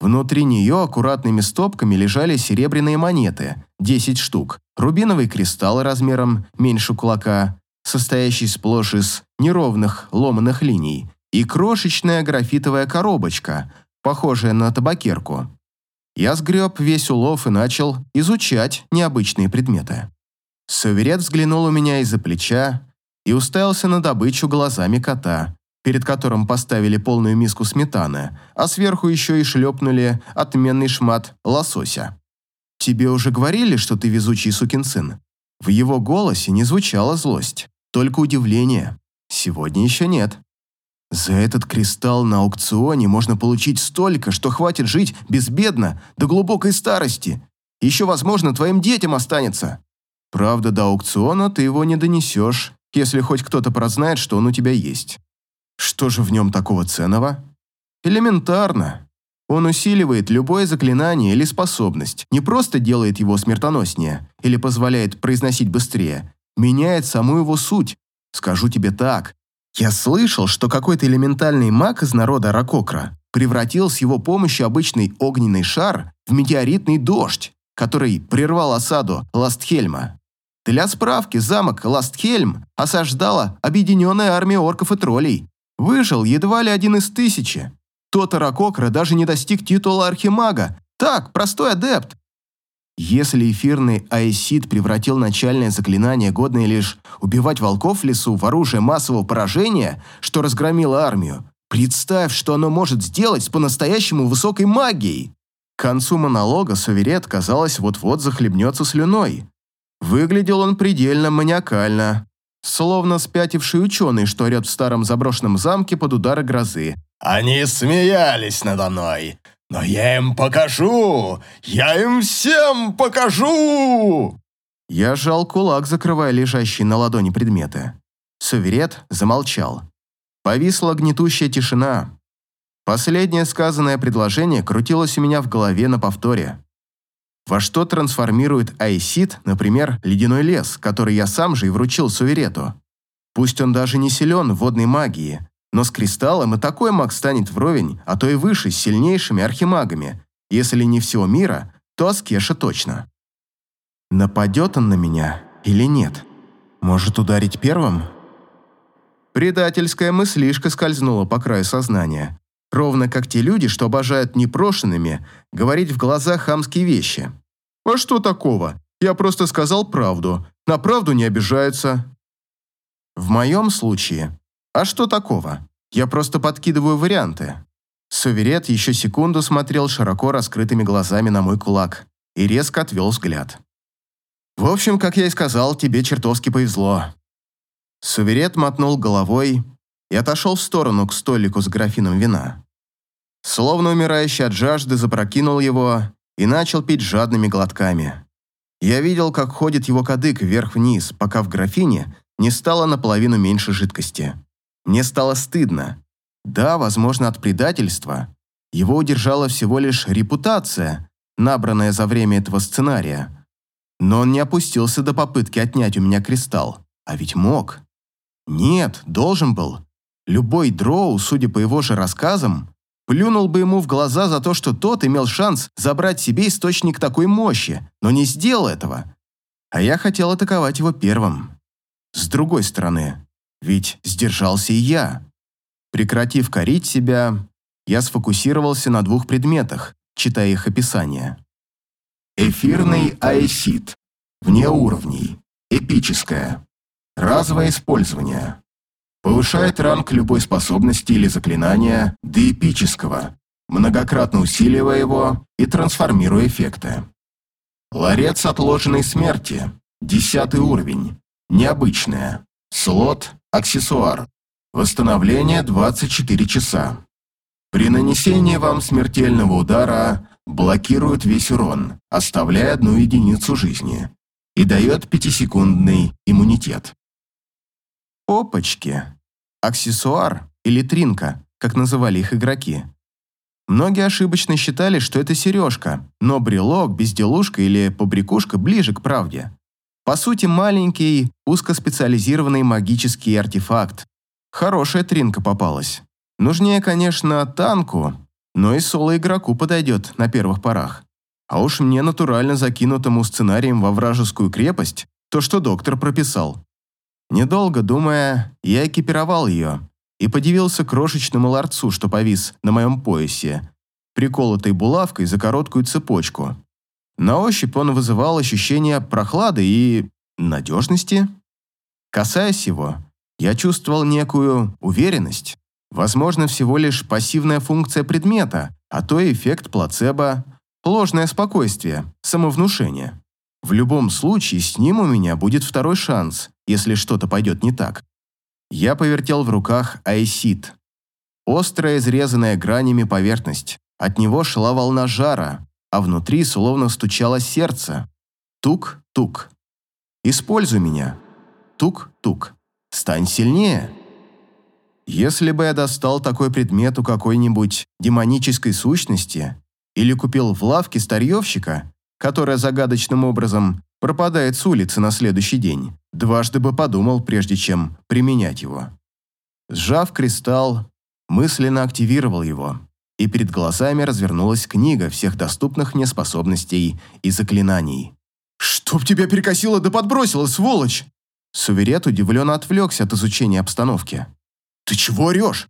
Внутри нее аккуратными стопками лежали серебряные монеты, 10 штук, рубиновый кристалл размером меньше кулака, состоящий сплошь из неровных ломаных линий, и крошечная графитовая коробочка, похожая на табакерку. Я сгреб весь улов и начал изучать необычные предметы. Суверет взглянул у меня из-за плеча и уставился на добычу глазами кота, перед которым поставили полную миску сметаны, а сверху еще и шлепнули отменный шмат лосося. «Тебе уже говорили, что ты везучий сукин сын?» В его голосе не звучала злость, только удивление. Сегодня еще нет. За этот кристалл на аукционе можно получить столько, что хватит жить безбедно до глубокой старости. Еще, возможно, твоим детям останется. Правда, до аукциона ты его не донесешь, если хоть кто-то прознает, что он у тебя есть. Что же в нем такого ценного? Элементарно. Он усиливает любое заклинание или способность, не просто делает его смертоноснее или позволяет произносить быстрее, меняет саму его суть. Скажу тебе так, я слышал, что какой-то элементальный маг из народа Ракокра превратил с его помощью обычный огненный шар в метеоритный дождь, который прервал осаду Ластхельма. Для справки, замок Ластхельм осаждала объединенная армия орков и троллей, Выжил едва ли один из тысячи. Тот Аракокра даже не достиг титула архимага. Так, простой адепт. Если эфирный Айсид превратил начальное заклинание, годное лишь убивать волков в лесу, в оружие массового поражения, что разгромило армию, представь, что оно может сделать с по-настоящему высокой магией. К концу монолога Саверет, казалось, вот-вот захлебнется слюной. Выглядел он предельно маниакально, словно спятивший ученый, что орет в старом заброшенном замке под удары грозы. «Они смеялись надо мной, но я им покажу! Я им всем покажу!» Я сжал кулак, закрывая лежащие на ладони предметы. Суверет замолчал. Повисла гнетущая тишина. Последнее сказанное предложение крутилось у меня в голове на повторе. Во что трансформирует Айсид, например, ледяной лес, который я сам же и вручил Суверету? Пусть он даже не силен в водной магии, Но с кристаллом и такой маг станет вровень, а то и выше, с сильнейшими архимагами. Если не всего мира, то Аскеша точно. Нападет он на меня или нет? Может ударить первым? Предательская мыслишка скользнула по краю сознания. Ровно как те люди, что обожают непрошенными говорить в глаза хамские вещи. «А что такого? Я просто сказал правду. На правду не обижаются». В моем случае, а что такого? Я просто подкидываю варианты. Суверет еще секунду смотрел широко раскрытыми глазами на мой кулак и резко отвел взгляд. «В общем, как я и сказал, тебе чертовски повезло». Суверет мотнул головой и отошел в сторону к столику с графином вина. Словно умирающий от жажды запрокинул его и начал пить жадными глотками. Я видел, как ходит его кадык вверх-вниз, пока в графине не стало наполовину меньше жидкости. Мне стало стыдно. Да, возможно, от предательства. Его удержала всего лишь репутация, набранная за время этого сценария. Но он не опустился до попытки отнять у меня кристалл. А ведь мог. Нет, должен был. Любой дроу, судя по его же рассказам, плюнул бы ему в глаза за то, что тот имел шанс забрать себе источник такой мощи, но не сделал этого. А я хотел атаковать его первым. С другой стороны, ведь сдержался и я. Прекратив корить себя, я сфокусировался на двух предметах, читая их описание. Эфирный аэсид. Вне уровней. Эпическое. Разовое использование. Повышает ранг любой способности или заклинания до эпического, многократно усиливая его и трансформируя эффекты. Ларец отложенной смерти. Десятый уровень. Необычное. Слот Аксессуар. Восстановление 24 часа. При нанесении вам смертельного удара блокирует весь урон, оставляя одну единицу жизни. И дает пятисекундный иммунитет. Опачки. Аксессуар или тринка, как называли их игроки. Многие ошибочно считали, что это сережка, но брелок, безделушка или побрякушка ближе к правде. По сути, маленький, узкоспециализированный магический артефакт. Хорошая тринка попалась. Нужнее, конечно, танку, но и соло-игроку подойдет на первых порах. А уж мне натурально закинутому сценарием во вражескую крепость то, что доктор прописал. Недолго думая, я экипировал ее и подивился крошечному ларцу, что повис на моем поясе, приколотой булавкой за короткую цепочку. На ощупь он вызывал ощущение прохлады и надежности. Касаясь его, я чувствовал некую уверенность. Возможно, всего лишь пассивная функция предмета, а то и эффект плацебо, ложное спокойствие, самовнушение. В любом случае, с ним у меня будет второй шанс, если что-то пойдет не так. Я повертел в руках айсит. Острая, изрезанная гранями поверхность. От него шла волна жара, а внутри словно стучало сердце. Тук-тук. Используй меня. Тук-тук. Стань сильнее. Если бы я достал такой предмет у какой-нибудь демонической сущности или купил в лавке старьевщика, которая загадочным образом пропадает с улицы на следующий день, дважды бы подумал, прежде чем применять его. Сжав кристалл, мысленно активировал его и перед глазами развернулась книга всех доступных мне способностей и заклинаний. «Чтоб тебя перекосило да подбросило, сволочь!» Суверет удивленно отвлекся от изучения обстановки. «Ты чего орешь?»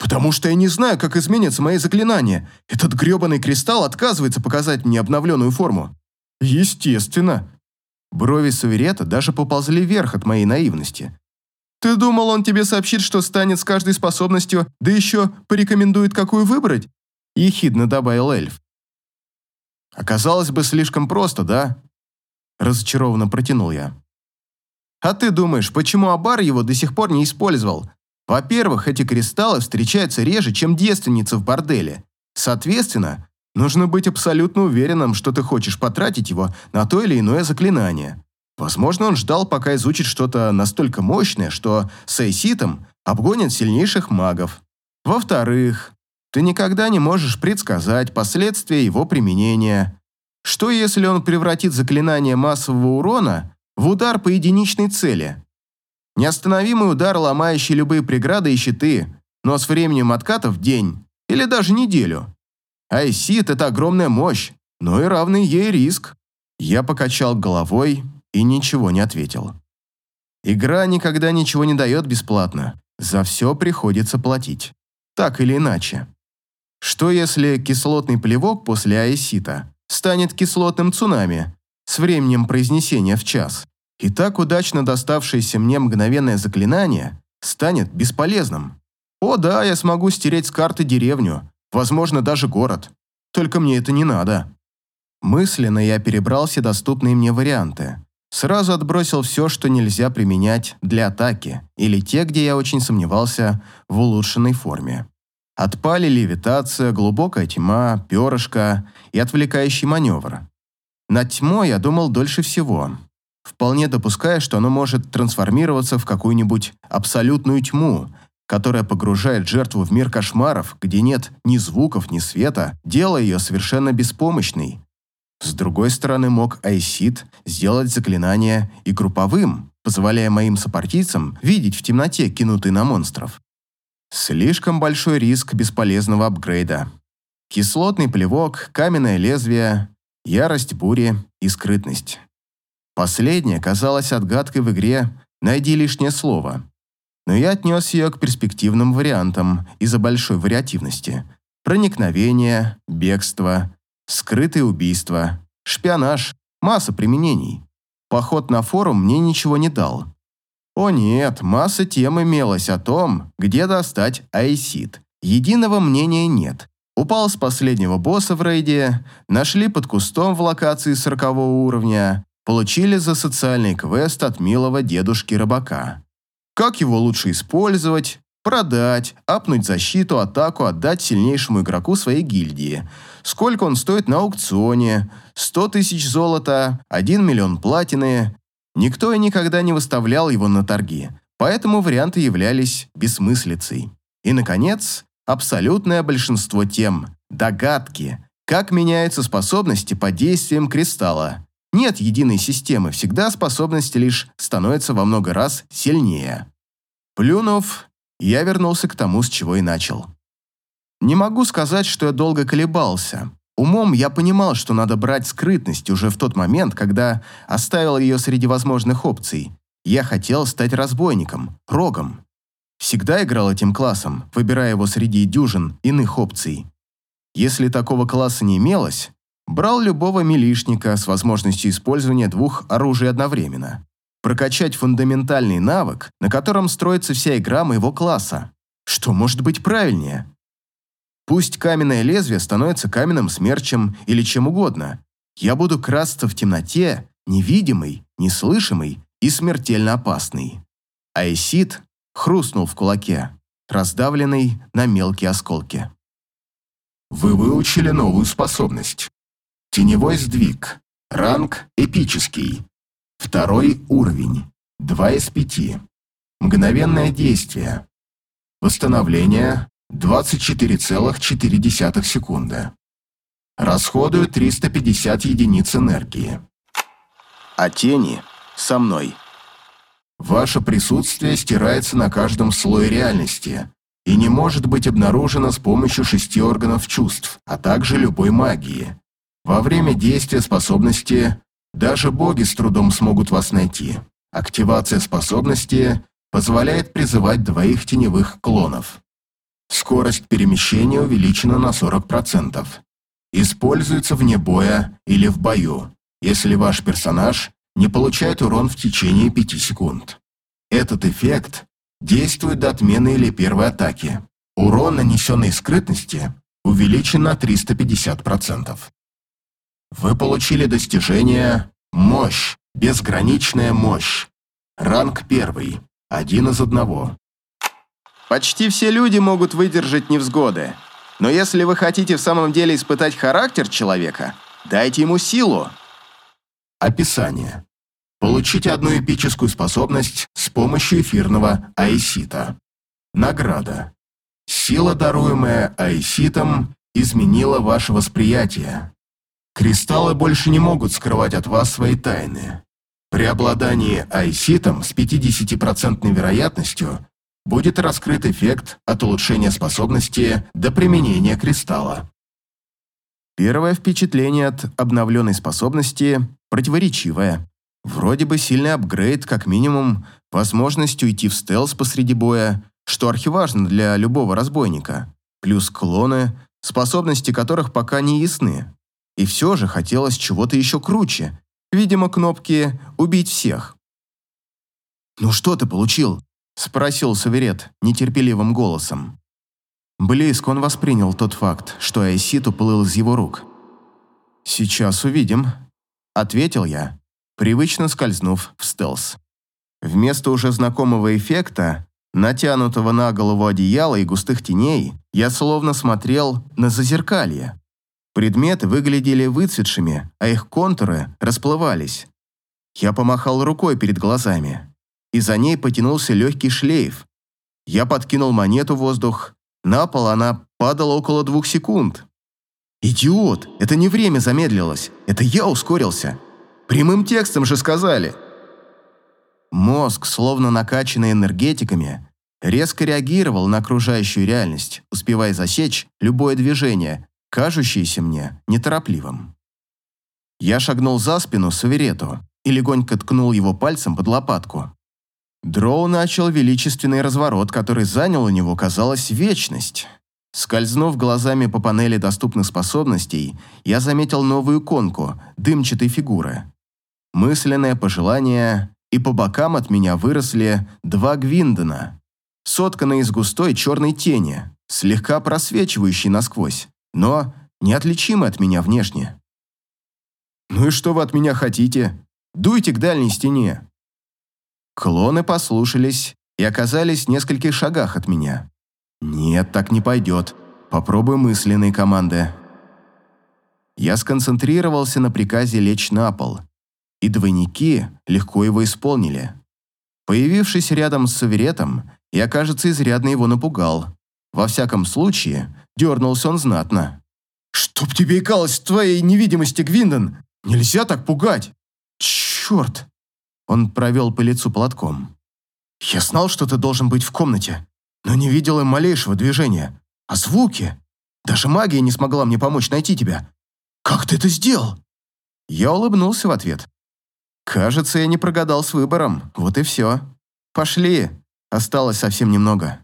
«Потому что я не знаю, как изменятся мои заклинания. Этот грёбаный кристалл отказывается показать мне обновленную форму». «Естественно». Брови Суверета даже поползли вверх от моей наивности. Ты думал, он тебе сообщит, что станет с каждой способностью, да еще порекомендует, какую выбрать?» Ехидно добавил эльф. «Оказалось бы слишком просто, да?» Разочарованно протянул я. «А ты думаешь, почему Абар его до сих пор не использовал? Во-первых, эти кристаллы встречаются реже, чем девственницы в борделе. Соответственно, нужно быть абсолютно уверенным, что ты хочешь потратить его на то или иное заклинание. Возможно, он ждал, пока изучит что-то настолько мощное, что с Эйситом обгонит сильнейших магов. Во-вторых, ты никогда не можешь предсказать последствия его применения. Что если он превратит заклинание массового урона в удар по единичной цели? Неостановимый удар, ломающий любые преграды и щиты, но с временем откатов день или даже неделю. Айсит – это огромная мощь, но и равный ей риск. Я покачал головой и ничего не ответил. Игра никогда ничего не дает бесплатно. За все приходится платить. Так или иначе. Что если кислотный плевок после айсита станет кислотным цунами с временем произнесения в час? И так удачно доставшееся мне мгновенное заклинание станет бесполезным. О да, я смогу стереть с карты деревню, возможно, даже город. Только мне это не надо. Мысленно я перебрал все доступные мне варианты. Сразу отбросил все, что нельзя применять для атаки, или те, где я очень сомневался в улучшенной форме. Отпали левитация, глубокая тьма, перышко и отвлекающий маневр. Над тьмой я думал дольше всего, вполне допуская, что оно может трансформироваться в какую-нибудь абсолютную тьму, которая погружает жертву в мир кошмаров, где нет ни звуков, ни света, делая ее совершенно беспомощной, с другой стороны, мог Айсид сделать заклинание и групповым, позволяя моим сопартийцам видеть в темноте кинутые на монстров. Слишком большой риск бесполезного апгрейда. Кислотный плевок, каменное лезвие, ярость бури и скрытность. Последнее казалось отгадкой в игре «Найди лишнее слово». Но я отнес ее к перспективным вариантам из-за большой вариативности. Проникновение, бегство, скрытые убийства, шпионаж, масса применений. Поход на форум мне ничего не дал. О нет, масса тем имелась о том, где достать айсид. Единого мнения нет. Упал с последнего босса в рейде, нашли под кустом в локации 40 уровня, получили за социальный квест от милого дедушки рыбака. Как его лучше использовать, продать, апнуть защиту, атаку, отдать сильнейшему игроку своей гильдии – сколько он стоит на аукционе, 100 тысяч золота, 1 миллион платины. Никто и никогда не выставлял его на торги, поэтому варианты являлись бессмыслицей. И, наконец, абсолютное большинство тем – догадки, как меняются способности под действием кристалла. Нет единой системы, всегда способности лишь становятся во много раз сильнее. Плюнув, я вернулся к тому, с чего и начал. Не могу сказать, что я долго колебался. Умом я понимал, что надо брать скрытность уже в тот момент, когда оставил ее среди возможных опций. Я хотел стать разбойником, рогом. Всегда играл этим классом, выбирая его среди дюжин иных опций. Если такого класса не имелось, брал любого милишника с возможностью использования двух оружий одновременно. Прокачать фундаментальный навык, на котором строится вся игра моего класса. Что может быть правильнее? Пусть каменное лезвие становится каменным смерчем или чем угодно. Я буду красться в темноте, невидимый, неслышимый и смертельно опасный. Айсид хрустнул в кулаке, раздавленный на мелкие осколки. Вы выучили новую способность. Теневой сдвиг. Ранг эпический. Второй уровень. 2 из 5. Мгновенное действие. Восстановление 24,4 секунды. Расходую 350 единиц энергии. А тени со мной. Ваше присутствие стирается на каждом слое реальности и не может быть обнаружено с помощью шести органов чувств, а также любой магии. Во время действия способности даже боги с трудом смогут вас найти. Активация способности позволяет призывать двоих теневых клонов. Скорость перемещения увеличена на 40%. Используется вне боя или в бою, если ваш персонаж не получает урон в течение 5 секунд. Этот эффект действует до отмены или первой атаки. Урон, нанесенный скрытности, увеличен на 350%. Вы получили достижение «Мощь», «Безграничная мощь». Ранг первый, один из одного. Почти все люди могут выдержать невзгоды. Но если вы хотите в самом деле испытать характер человека, дайте ему силу. Описание. Получите одну эпическую способность с помощью эфирного айсита. Награда. Сила, даруемая айситом, изменила ваше восприятие. Кристаллы больше не могут скрывать от вас свои тайны. При обладании айситом с 50% вероятностью будет раскрыт эффект от улучшения способности до применения кристалла. Первое впечатление от обновленной способности противоречивое. Вроде бы сильный апгрейд, как минимум, возможность уйти в стелс посреди боя, что архиважно для любого разбойника, плюс клоны, способности которых пока не ясны. И все же хотелось чего-то еще круче. Видимо, кнопки «Убить всех». «Ну что ты получил?» – спросил Саверет нетерпеливым голосом. Близко он воспринял тот факт, что Айсит уплыл из его рук. «Сейчас увидим», – ответил я, привычно скользнув в стелс. Вместо уже знакомого эффекта, натянутого на голову одеяла и густых теней, я словно смотрел на зазеркалье. Предметы выглядели выцветшими, а их контуры расплывались. Я помахал рукой перед глазами, и за ней потянулся легкий шлейф. Я подкинул монету в воздух, на пол она падала около двух секунд. «Идиот! Это не время замедлилось, это я ускорился. Прямым текстом же сказали!» Мозг, словно накачанный энергетиками, резко реагировал на окружающую реальность, успевая засечь любое движение, кажущееся мне неторопливым. Я шагнул за спину Саверету и легонько ткнул его пальцем под лопатку. Дроу начал величественный разворот, который занял у него, казалось, вечность. Скользнув глазами по панели доступных способностей, я заметил новую иконку дымчатой фигуры. Мысленное пожелание, и по бокам от меня выросли два Гвиндена, сотканные из густой черной тени, слегка просвечивающей насквозь но неотличимы от меня внешне. «Ну и что вы от меня хотите? Дуйте к дальней стене!» Клоны послушались и оказались в нескольких шагах от меня. «Нет, так не пойдет. Попробуй мысленные команды». Я сконцентрировался на приказе лечь на пол, и двойники легко его исполнили. Появившись рядом с Саверетом, я, кажется, изрядно его напугал. Во всяком случае, Дернулся он знатно. «Чтоб тебе икалось в твоей невидимости, Гвинден! Нельзя так пугать!» «Черт!» Он провел по лицу платком. «Я знал, что ты должен быть в комнате, но не видел им малейшего движения. А звуки? Даже магия не смогла мне помочь найти тебя. Как ты это сделал?» Я улыбнулся в ответ. «Кажется, я не прогадал с выбором. Вот и все. Пошли. Осталось совсем немного».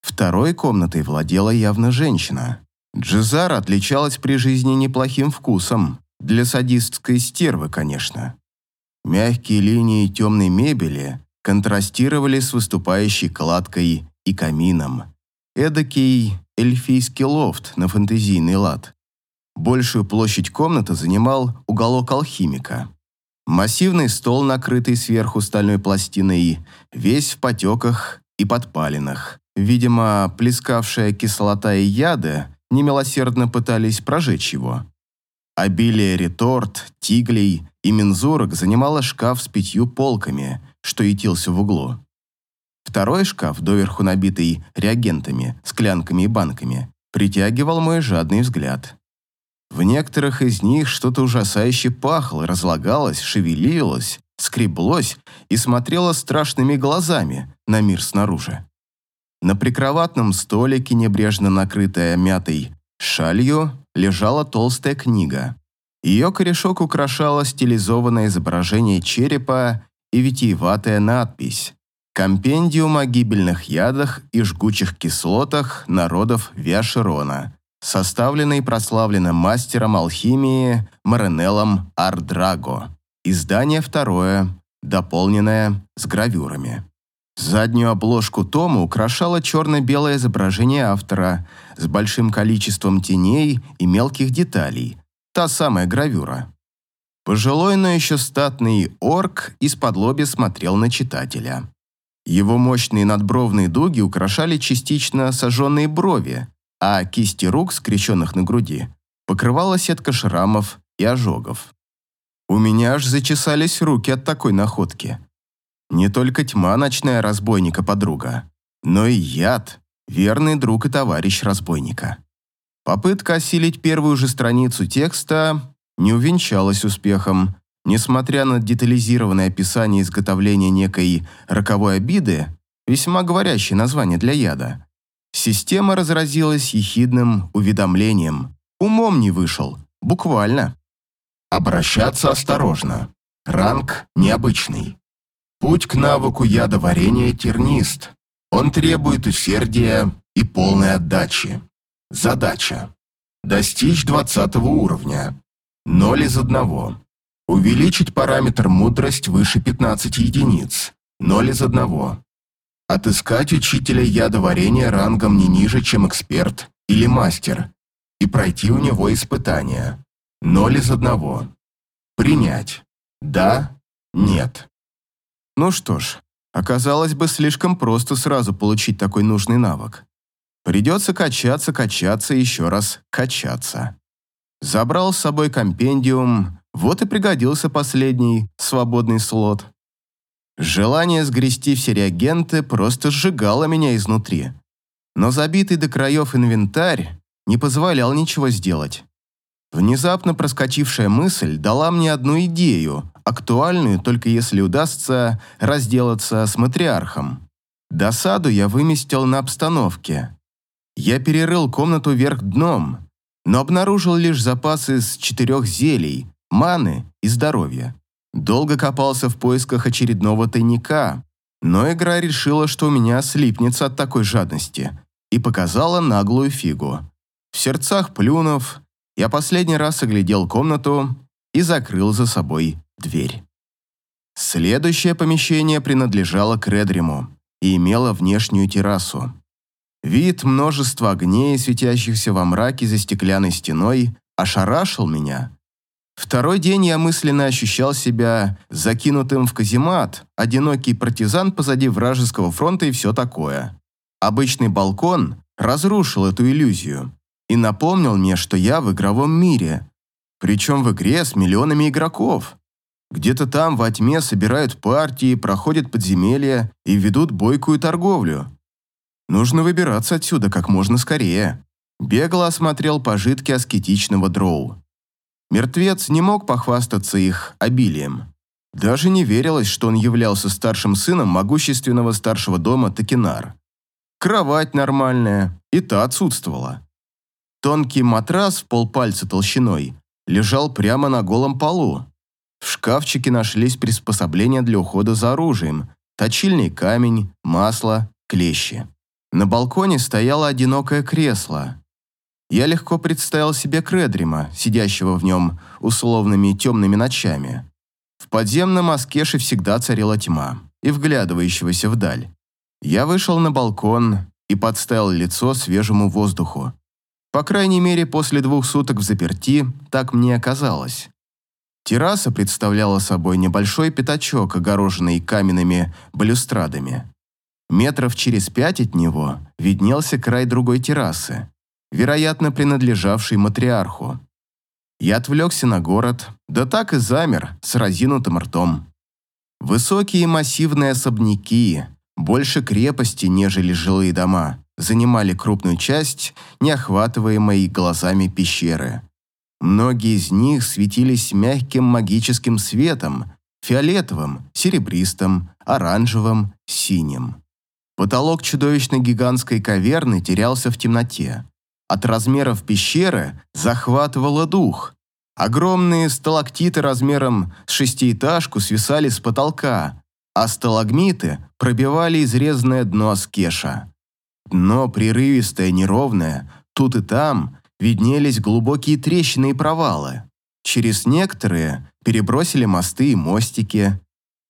Второй комнатой владела явно женщина. Джизара отличалась при жизни неплохим вкусом. Для садистской стервы, конечно. Мягкие линии темной мебели контрастировали с выступающей кладкой и камином. Эдакий эльфийский лофт на фэнтезийный лад. Большую площадь комнаты занимал уголок алхимика. Массивный стол, накрытый сверху стальной пластиной, весь в потеках и подпалинах. Видимо, плескавшая кислота и яды немилосердно пытались прожечь его. Обилие реторт, тиглей и мензурок занимало шкаф с пятью полками, что ютился в углу. Второй шкаф, доверху набитый реагентами, склянками и банками, притягивал мой жадный взгляд. В некоторых из них что-то ужасающе пахло, разлагалось, шевелилось, скреблось и смотрело страшными глазами на мир снаружи. На прикроватном столике, небрежно накрытая мятой шалью, лежала толстая книга. Ее корешок украшало стилизованное изображение черепа и витиеватая надпись «Компендиум о гибельных ядах и жгучих кислотах народов Виаширона», составленный прославленным мастером алхимии Маренеллом Ардраго. Издание второе, дополненное с гравюрами. Заднюю обложку тома украшало черно-белое изображение автора с большим количеством теней и мелких деталей, та самая гравюра. Пожилой, но еще статный орк из-под лоби смотрел на читателя. Его мощные надбровные дуги украшали частично сожженные брови, а кисти рук, скрещенных на груди, покрывала сетка шрамов и ожогов. У меня аж зачесались руки от такой находки. Не только тьма ночная разбойника-подруга, но и яд, верный друг и товарищ разбойника. Попытка осилить первую же страницу текста не увенчалась успехом, Несмотря на детализированное описание изготовления некой роковой обиды, весьма говорящее название для яда, система разразилась ехидным уведомлением. Умом не вышел, буквально. Обращаться осторожно. Ранг необычный. Путь к навыку ядоварения тернист. Он требует усердия и полной отдачи. Задача. Достичь 20 уровня. 0 из 1. Увеличить параметр мудрость выше 15 единиц. 0 из 1. Отыскать учителя ядоварения рангом не ниже, чем эксперт или мастер, и пройти у него испытания. 0 из 1. Принять. Да, нет. Ну что ж, оказалось бы слишком просто сразу получить такой нужный навык. Придется качаться, качаться и еще раз качаться. Забрал с собой компендиум, вот и пригодился последний свободный слот. Желание сгрести все реагенты просто сжигало меня изнутри. Но забитый до краев инвентарь не позволял ничего сделать. Внезапно проскочившая мысль дала мне одну идею, актуальную только если удастся разделаться с матриархом. Досаду я выместил на обстановке. Я перерыл комнату вверх дном, но обнаружил лишь запасы из четырех зелий, маны и здоровья. Долго копался в поисках очередного тайника, но игра решила, что у меня слипнется от такой жадности, и показала наглую фигу. В сердцах плюнув, я последний раз оглядел комнату и закрыл за собой дверь. Следующее помещение принадлежало Кредриму и имело внешнюю террасу. Вид множества огней, светящихся во мраке за стеклянной стеной, ошарашил меня. Второй день я мысленно ощущал себя закинутым в каземат, одинокий партизан позади вражеского фронта и все такое. Обычный балкон разрушил эту иллюзию и напомнил мне, что я в игровом мире, причем в игре с миллионами игроков. Где-то там во тьме собирают партии, проходят подземелья и ведут бойкую торговлю. Нужно выбираться отсюда как можно скорее. Бегло осмотрел пожитки аскетичного дроу. Мертвец не мог похвастаться их обилием. Даже не верилось, что он являлся старшим сыном могущественного старшего дома Токинар. Кровать нормальная, и та отсутствовала. Тонкий матрас в полпальца толщиной лежал прямо на голом полу. В шкафчике нашлись приспособления для ухода за оружием, точильный камень, масло, клещи. На балконе стояло одинокое кресло. Я легко представил себе Кредрима, сидящего в нем условными темными ночами. В подземном аскеше всегда царила тьма, и вглядывающегося вдаль. Я вышел на балкон и подставил лицо свежему воздуху. По крайней мере, после двух суток в заперти так мне казалось. Терраса представляла собой небольшой пятачок, огороженный каменными балюстрадами. Метров через пять от него виднелся край другой террасы, вероятно, принадлежавший матриарху. Я отвлекся на город, да так и замер с разинутым ртом. Высокие массивные особняки, больше крепости, нежели жилые дома, занимали крупную часть неохватываемой глазами пещеры. Многие из них светились мягким магическим светом, фиолетовым, серебристым, оранжевым, синим. Потолок чудовищной гигантской каверны терялся в темноте. От размеров пещеры захватывало дух. Огромные сталактиты размером с шестиэтажку свисали с потолка, а сталагмиты пробивали изрезанное дно аскеша. Дно прерывистое, неровное, тут и там виднелись глубокие трещины и провалы. Через некоторые перебросили мосты и мостики,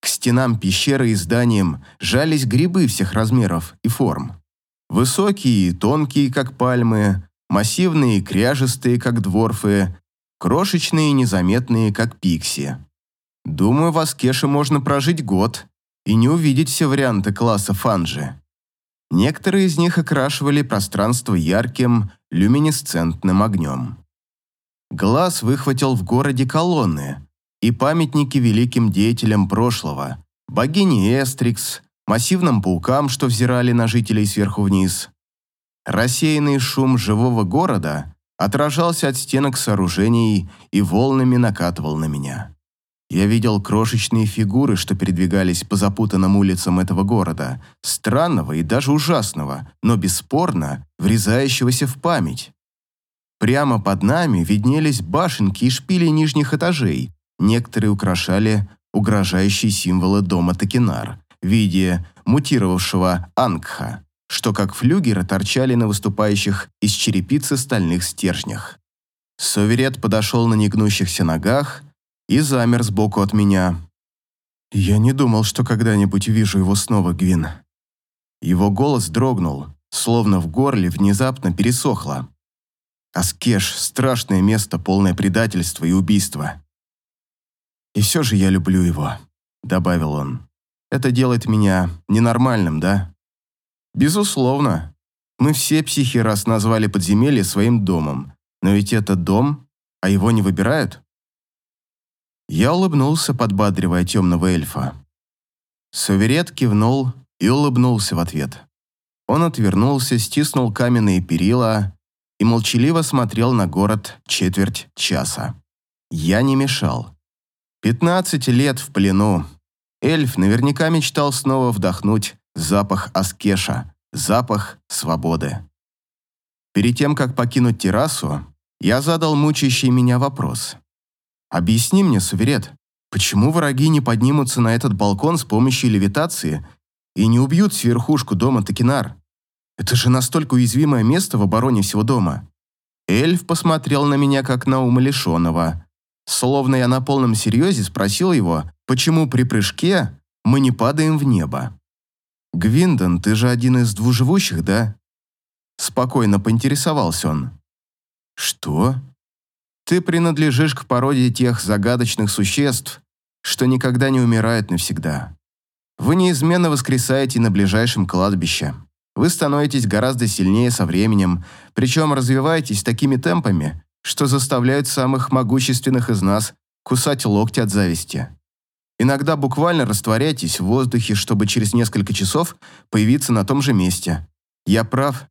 к стенам пещеры и зданиям жались грибы всех размеров и форм. Высокие и тонкие, как пальмы, массивные и кряжестые, как дворфы, крошечные и незаметные, как пикси. Думаю, в Аскеше можно прожить год и не увидеть все варианты класса фанжи. Некоторые из них окрашивали пространство ярким, люминесцентным огнем. Глаз выхватил в городе колонны, и памятники великим деятелям прошлого, богине Эстрикс, массивным паукам, что взирали на жителей сверху вниз. Рассеянный шум живого города отражался от стенок сооружений и волнами накатывал на меня. Я видел крошечные фигуры, что передвигались по запутанным улицам этого города, странного и даже ужасного, но бесспорно врезающегося в память. Прямо под нами виднелись башенки и шпили нижних этажей, некоторые украшали угрожающие символы дома Такинар в виде мутировавшего ангха, что как флюгеры торчали на выступающих из черепицы стальных стержнях. Соверет подошел на негнущихся ногах и замер сбоку от меня. Я не думал, что когда-нибудь увижу его снова, Гвин. Его голос дрогнул, словно в горле внезапно пересохло. Аскеш – страшное место, полное предательства и убийства. «И все же я люблю его», – добавил он. «Это делает меня ненормальным, да?» «Безусловно. Мы все психи раз назвали подземелье своим домом. Но ведь это дом, а его не выбирают?» Я улыбнулся, подбадривая темного эльфа. Суверет кивнул и улыбнулся в ответ. Он отвернулся, стиснул каменные перила и молчаливо смотрел на город четверть часа. Я не мешал. Пятнадцать лет в плену. Эльф наверняка мечтал снова вдохнуть запах аскеша, запах свободы. Перед тем, как покинуть террасу, я задал мучающий меня вопрос. Объясни мне, Суверет, почему враги не поднимутся на этот балкон с помощью левитации и не убьют с верхушку дома Такинар? Это же настолько уязвимое место в обороне всего дома. Эльф посмотрел на меня, как на умалишенного. Словно я на полном серьезе спросил его, почему при прыжке мы не падаем в небо. «Гвиндон, ты же один из двуживущих, да?» Спокойно поинтересовался он. «Что?» Ты принадлежишь к породе тех загадочных существ, что никогда не умирают навсегда. Вы неизменно воскресаете на ближайшем кладбище. Вы становитесь гораздо сильнее со временем, причем развиваетесь такими темпами, что заставляют самых могущественных из нас кусать локти от зависти. Иногда буквально растворяйтесь в воздухе, чтобы через несколько часов появиться на том же месте. Я прав,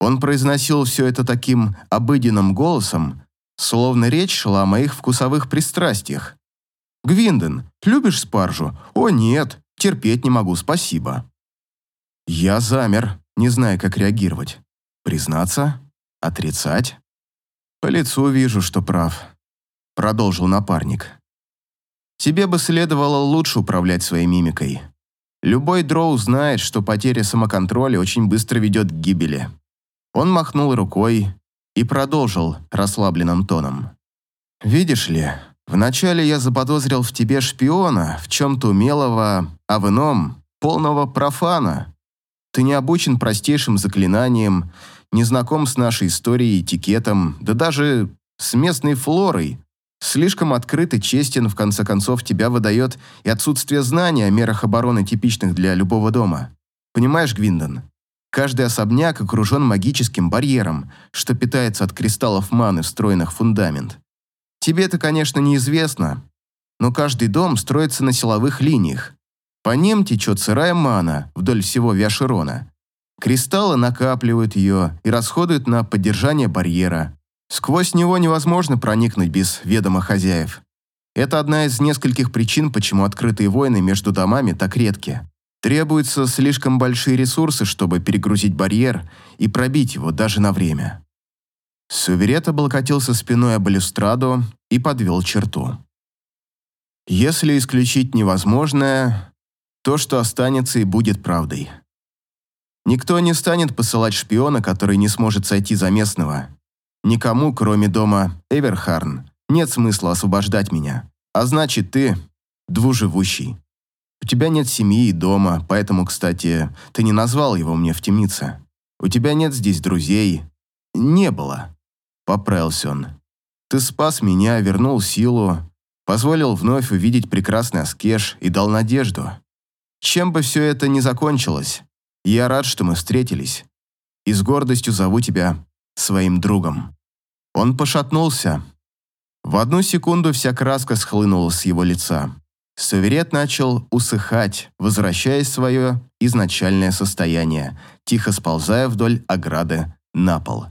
он произносил все это таким обыденным голосом, словно речь шла о моих вкусовых пристрастиях. «Гвинден, любишь спаржу? О, нет, терпеть не могу, спасибо». Я замер, не зная, как реагировать. Признаться? Отрицать? По лицу вижу, что прав. Продолжил напарник. Тебе бы следовало лучше управлять своей мимикой. Любой дроу знает, что потеря самоконтроля очень быстро ведет к гибели. Он махнул рукой и продолжил расслабленным тоном. «Видишь ли, вначале я заподозрил в тебе шпиона, в чем-то умелого, а в ином – полного профана. Ты не обучен простейшим заклинаниям, не знаком с нашей историей этикетом, да даже с местной флорой. Слишком открыт и честен, в конце концов, тебя выдает и отсутствие знания о мерах обороны, типичных для любого дома. Понимаешь, Гвиндон?» Каждый особняк окружен магическим барьером, что питается от кристаллов маны, встроенных в фундамент. Тебе это, конечно, неизвестно, но каждый дом строится на силовых линиях. По ним течет сырая мана вдоль всего Виаширона. Кристаллы накапливают ее и расходуют на поддержание барьера. Сквозь него невозможно проникнуть без ведома хозяев. Это одна из нескольких причин, почему открытые войны между домами так редки. Требуются слишком большие ресурсы, чтобы перегрузить барьер и пробить его даже на время. Суверет облокотился спиной об балюстраду и подвел черту. Если исключить невозможное, то, что останется и будет правдой. Никто не станет посылать шпиона, который не сможет сойти за местного. Никому, кроме дома Эверхарн, нет смысла освобождать меня. А значит, ты двуживущий. У тебя нет семьи и дома, поэтому, кстати, ты не назвал его мне в темнице. У тебя нет здесь друзей. Не было. Поправился он. Ты спас меня, вернул силу, позволил вновь увидеть прекрасный Аскеш и дал надежду. Чем бы все это ни закончилось, я рад, что мы встретились. И с гордостью зову тебя своим другом. Он пошатнулся. В одну секунду вся краска схлынула с его лица. Суверет начал усыхать, возвращаясь в свое изначальное состояние, тихо сползая вдоль ограды на пол.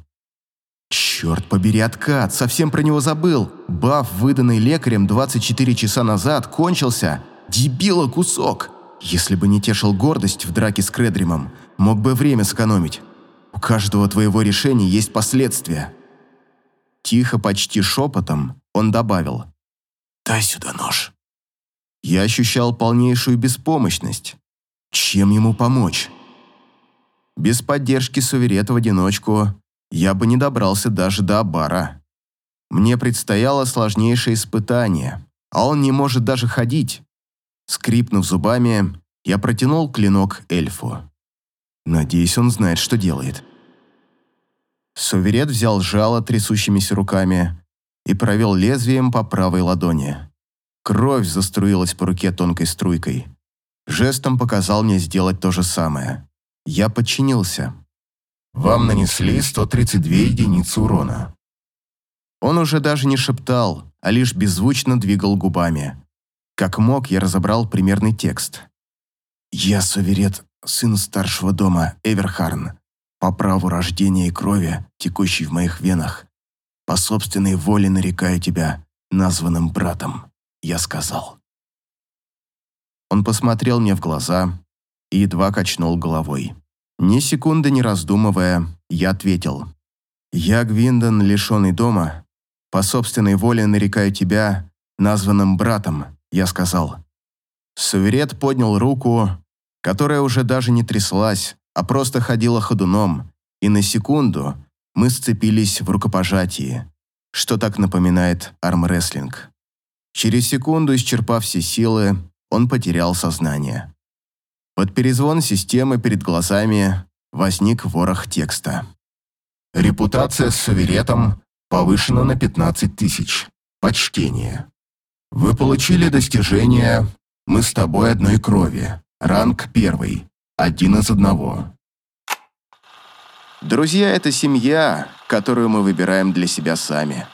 Черт побери, откат, совсем про него забыл. Баф, выданный лекарем 24 часа назад, кончился. Дебила кусок. Если бы не тешил гордость в драке с Кредримом, мог бы время сэкономить. У каждого твоего решения есть последствия. Тихо, почти шепотом, он добавил. «Дай сюда нож». Я ощущал полнейшую беспомощность. Чем ему помочь? Без поддержки Суверета в одиночку я бы не добрался даже до Абара. Мне предстояло сложнейшее испытание, а он не может даже ходить. Скрипнув зубами, я протянул клинок эльфу. Надеюсь, он знает, что делает. Суверет взял жало трясущимися руками и провел лезвием по правой ладони. Кровь заструилась по руке тонкой струйкой. Жестом показал мне сделать то же самое. Я подчинился. Вам нанесли 132 единицы урона. Он уже даже не шептал, а лишь беззвучно двигал губами. Как мог, я разобрал примерный текст. «Я суверет, сын старшего дома Эверхарн, по праву рождения и крови, текущей в моих венах. По собственной воле нарекаю тебя названным братом», я сказал. Он посмотрел мне в глаза и едва качнул головой. Ни секунды не раздумывая, я ответил. «Я, Гвиндон, лишенный дома, по собственной воле нарекаю тебя названным братом», я сказал. Суверет поднял руку, которая уже даже не тряслась, а просто ходила ходуном, и на секунду мы сцепились в рукопожатии, что так напоминает армрестлинг. Через секунду, исчерпав все силы, он потерял сознание. Под перезвон системы перед глазами возник ворох текста. Репутация с суверетом повышена на 15 тысяч. Почтение. Вы получили достижение «Мы с тобой одной крови». Ранг первый. Один из одного. Друзья – это семья, которую мы выбираем для себя сами.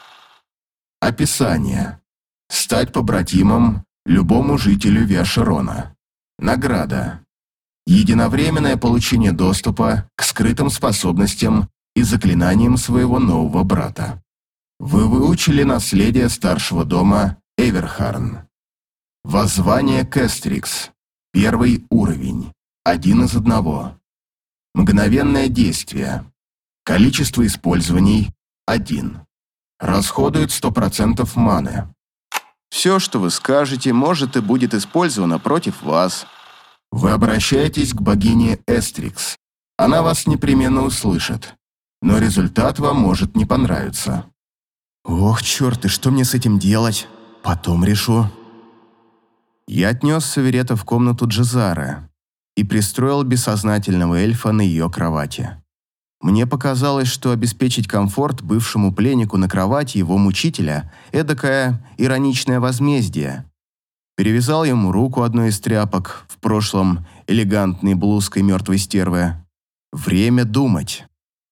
Описание. Стать побратимом любому жителю Виашерона. Награда единовременное получение доступа к скрытым способностям и заклинаниям своего нового брата. Вы выучили наследие старшего дома Эверхарн. Воззвание Кестрикс. Первый уровень. Один из одного. Мгновенное действие. Количество использований – один. Расходует 100% маны. Все, что вы скажете, может и будет использовано против вас – вы обращаетесь к богине Эстрикс. Она вас непременно услышит, но результат вам может не понравиться. Ох, черт, и что мне с этим делать? Потом решу. Я отнес Саверета в комнату Джезары и пристроил бессознательного эльфа на ее кровати. Мне показалось, что обеспечить комфорт бывшему пленнику на кровати его мучителя – эдакое ироничное возмездие – перевязал ему руку одной из тряпок, в прошлом элегантной блузкой мертвой стервы. Время думать.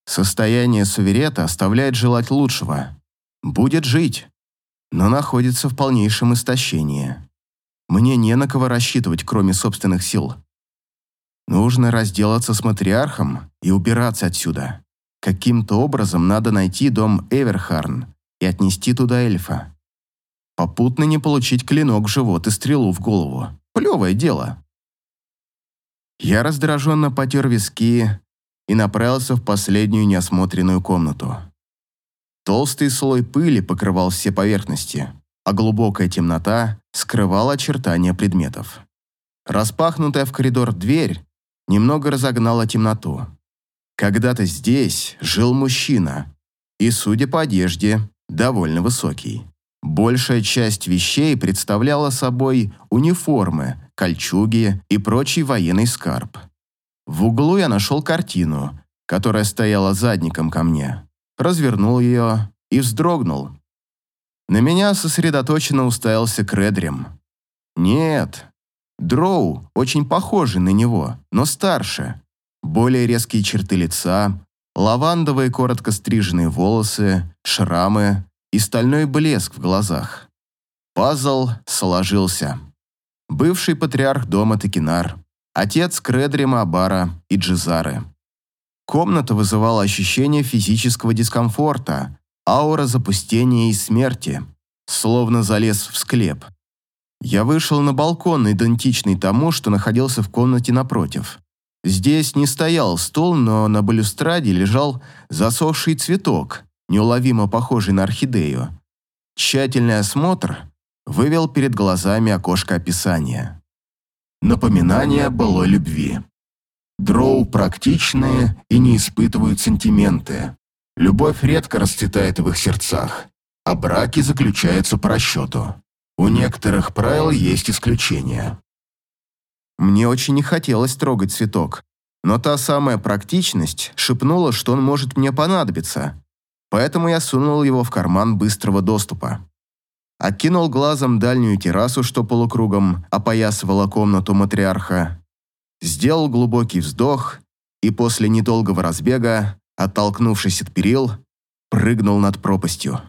Состояние суверета оставляет желать лучшего. Будет жить, но находится в полнейшем истощении. Мне не на кого рассчитывать, кроме собственных сил. Нужно разделаться с матриархом и убираться отсюда. Каким-то образом надо найти дом Эверхарн и отнести туда эльфа. Попутно не получить клинок в живот и стрелу в голову. Плевое дело. Я раздраженно потер виски и направился в последнюю неосмотренную комнату. Толстый слой пыли покрывал все поверхности, а глубокая темнота скрывала очертания предметов. Распахнутая в коридор дверь немного разогнала темноту. Когда-то здесь жил мужчина, и, судя по одежде, довольно высокий. Большая часть вещей представляла собой униформы, кольчуги и прочий военный скарб. В углу я нашел картину, которая стояла задником ко мне. Развернул ее и вздрогнул. На меня сосредоточенно уставился Кредрим. Нет, Дроу очень похожий на него, но старше. Более резкие черты лица, лавандовые коротко стриженные волосы, шрамы, и стальной блеск в глазах. Пазл сложился. Бывший патриарх дома Текинар, отец Кредрима Абара и Джизары. Комната вызывала ощущение физического дискомфорта, аура запустения и смерти, словно залез в склеп. Я вышел на балкон, идентичный тому, что находился в комнате напротив. Здесь не стоял стол, но на балюстраде лежал засохший цветок, неуловимо похожий на орхидею. Тщательный осмотр вывел перед глазами окошко описания. Напоминание былой любви. Дроу практичные и не испытывают сентименты. Любовь редко расцветает в их сердцах, а браки заключаются по расчету. У некоторых правил есть исключения. Мне очень не хотелось трогать цветок, но та самая практичность шепнула, что он может мне понадобиться, поэтому я сунул его в карман быстрого доступа. Окинул глазом дальнюю террасу, что полукругом опоясывала комнату матриарха, сделал глубокий вздох и после недолгого разбега, оттолкнувшись от перил, прыгнул над пропастью.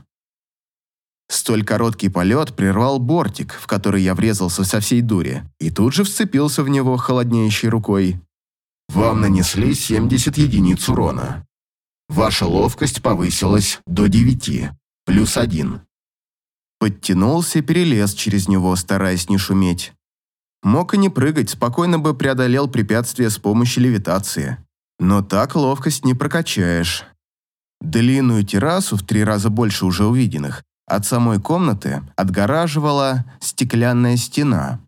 Столь короткий полет прервал бортик, в который я врезался со всей дури, и тут же вцепился в него холоднеющей рукой. Вам нанесли 70 единиц урона. Ваша ловкость повысилась до 9, плюс 1. Подтянулся перелез через него, стараясь не шуметь. Мог и не прыгать, спокойно бы преодолел препятствие с помощью левитации. Но так ловкость не прокачаешь. Длинную террасу, в три раза больше уже увиденных, от самой комнаты отгораживала стеклянная стена.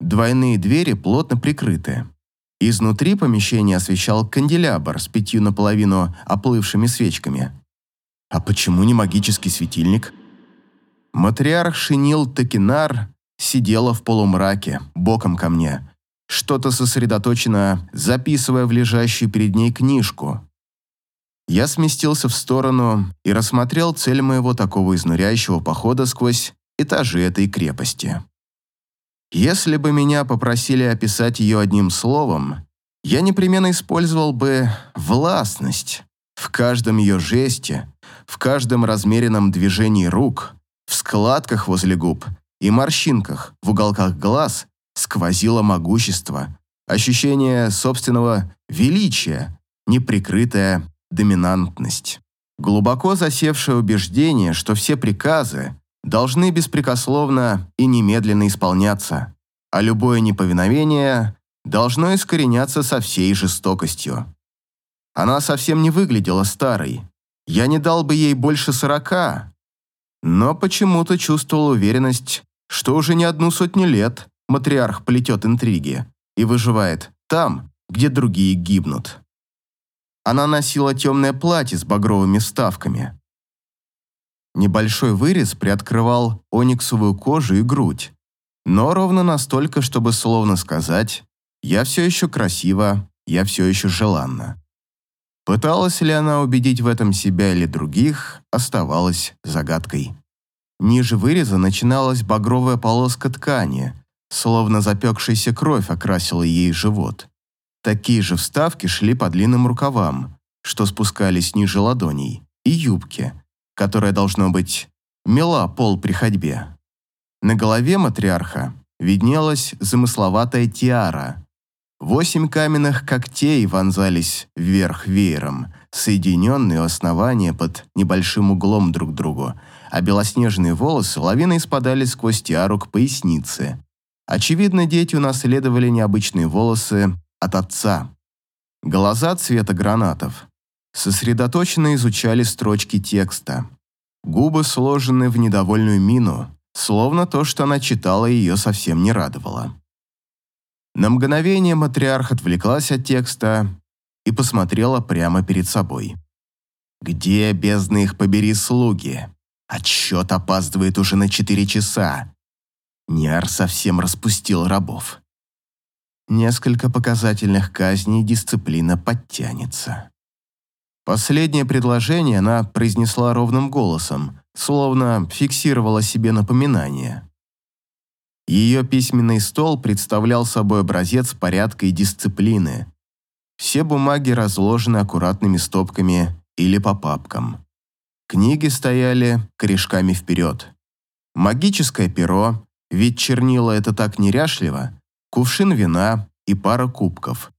Двойные двери плотно прикрыты. Изнутри помещение освещал канделябр с пятью наполовину оплывшими свечками. А почему не магический светильник? Матриарх Шинил Текинар сидела в полумраке, боком ко мне, что-то сосредоточенно записывая в лежащую перед ней книжку. Я сместился в сторону и рассмотрел цель моего такого изнуряющего похода сквозь этажи этой крепости. Если бы меня попросили описать ее одним словом, я непременно использовал бы властность. В каждом ее жесте, в каждом размеренном движении рук, в складках возле губ и морщинках в уголках глаз сквозило могущество, ощущение собственного величия, неприкрытое доминантность. Глубоко засевшее убеждение, что все приказы должны беспрекословно и немедленно исполняться, а любое неповиновение должно искореняться со всей жестокостью. Она совсем не выглядела старой. Я не дал бы ей больше сорока, но почему-то чувствовал уверенность, что уже не одну сотню лет матриарх плетет интриги и выживает там, где другие гибнут. Она носила темное платье с багровыми вставками. Небольшой вырез приоткрывал ониксовую кожу и грудь, но ровно настолько, чтобы словно сказать «я все еще красива, я все еще желанна». Пыталась ли она убедить в этом себя или других, оставалась загадкой. Ниже выреза начиналась багровая полоска ткани, словно запекшаяся кровь окрасила ей живот. Такие же вставки шли по длинным рукавам, что спускались ниже ладоней, и юбке, которая, должно быть, мела пол при ходьбе. На голове матриарха виднелась замысловатая тиара. Восемь каменных когтей вонзались вверх веером, соединенные у основания под небольшим углом друг к другу, а белоснежные волосы лавиной спадали сквозь тиару к пояснице. Очевидно, дети унаследовали необычные волосы от отца. Глаза цвета гранатов сосредоточенно изучали строчки текста. Губы сложены в недовольную мину, словно то, что она читала, ее совсем не радовало. На мгновение матриарх отвлеклась от текста и посмотрела прямо перед собой. «Где, бездны их побери, слуги? Отчет опаздывает уже на четыре часа. Ниар совсем распустил рабов несколько показательных казней дисциплина подтянется. Последнее предложение она произнесла ровным голосом, словно фиксировала себе напоминание. Ее письменный стол представлял собой образец порядка и дисциплины. Все бумаги разложены аккуратными стопками или по папкам. Книги стояли корешками вперед. Магическое перо, ведь чернила это так неряшливо, кувшин вина и пара кубков.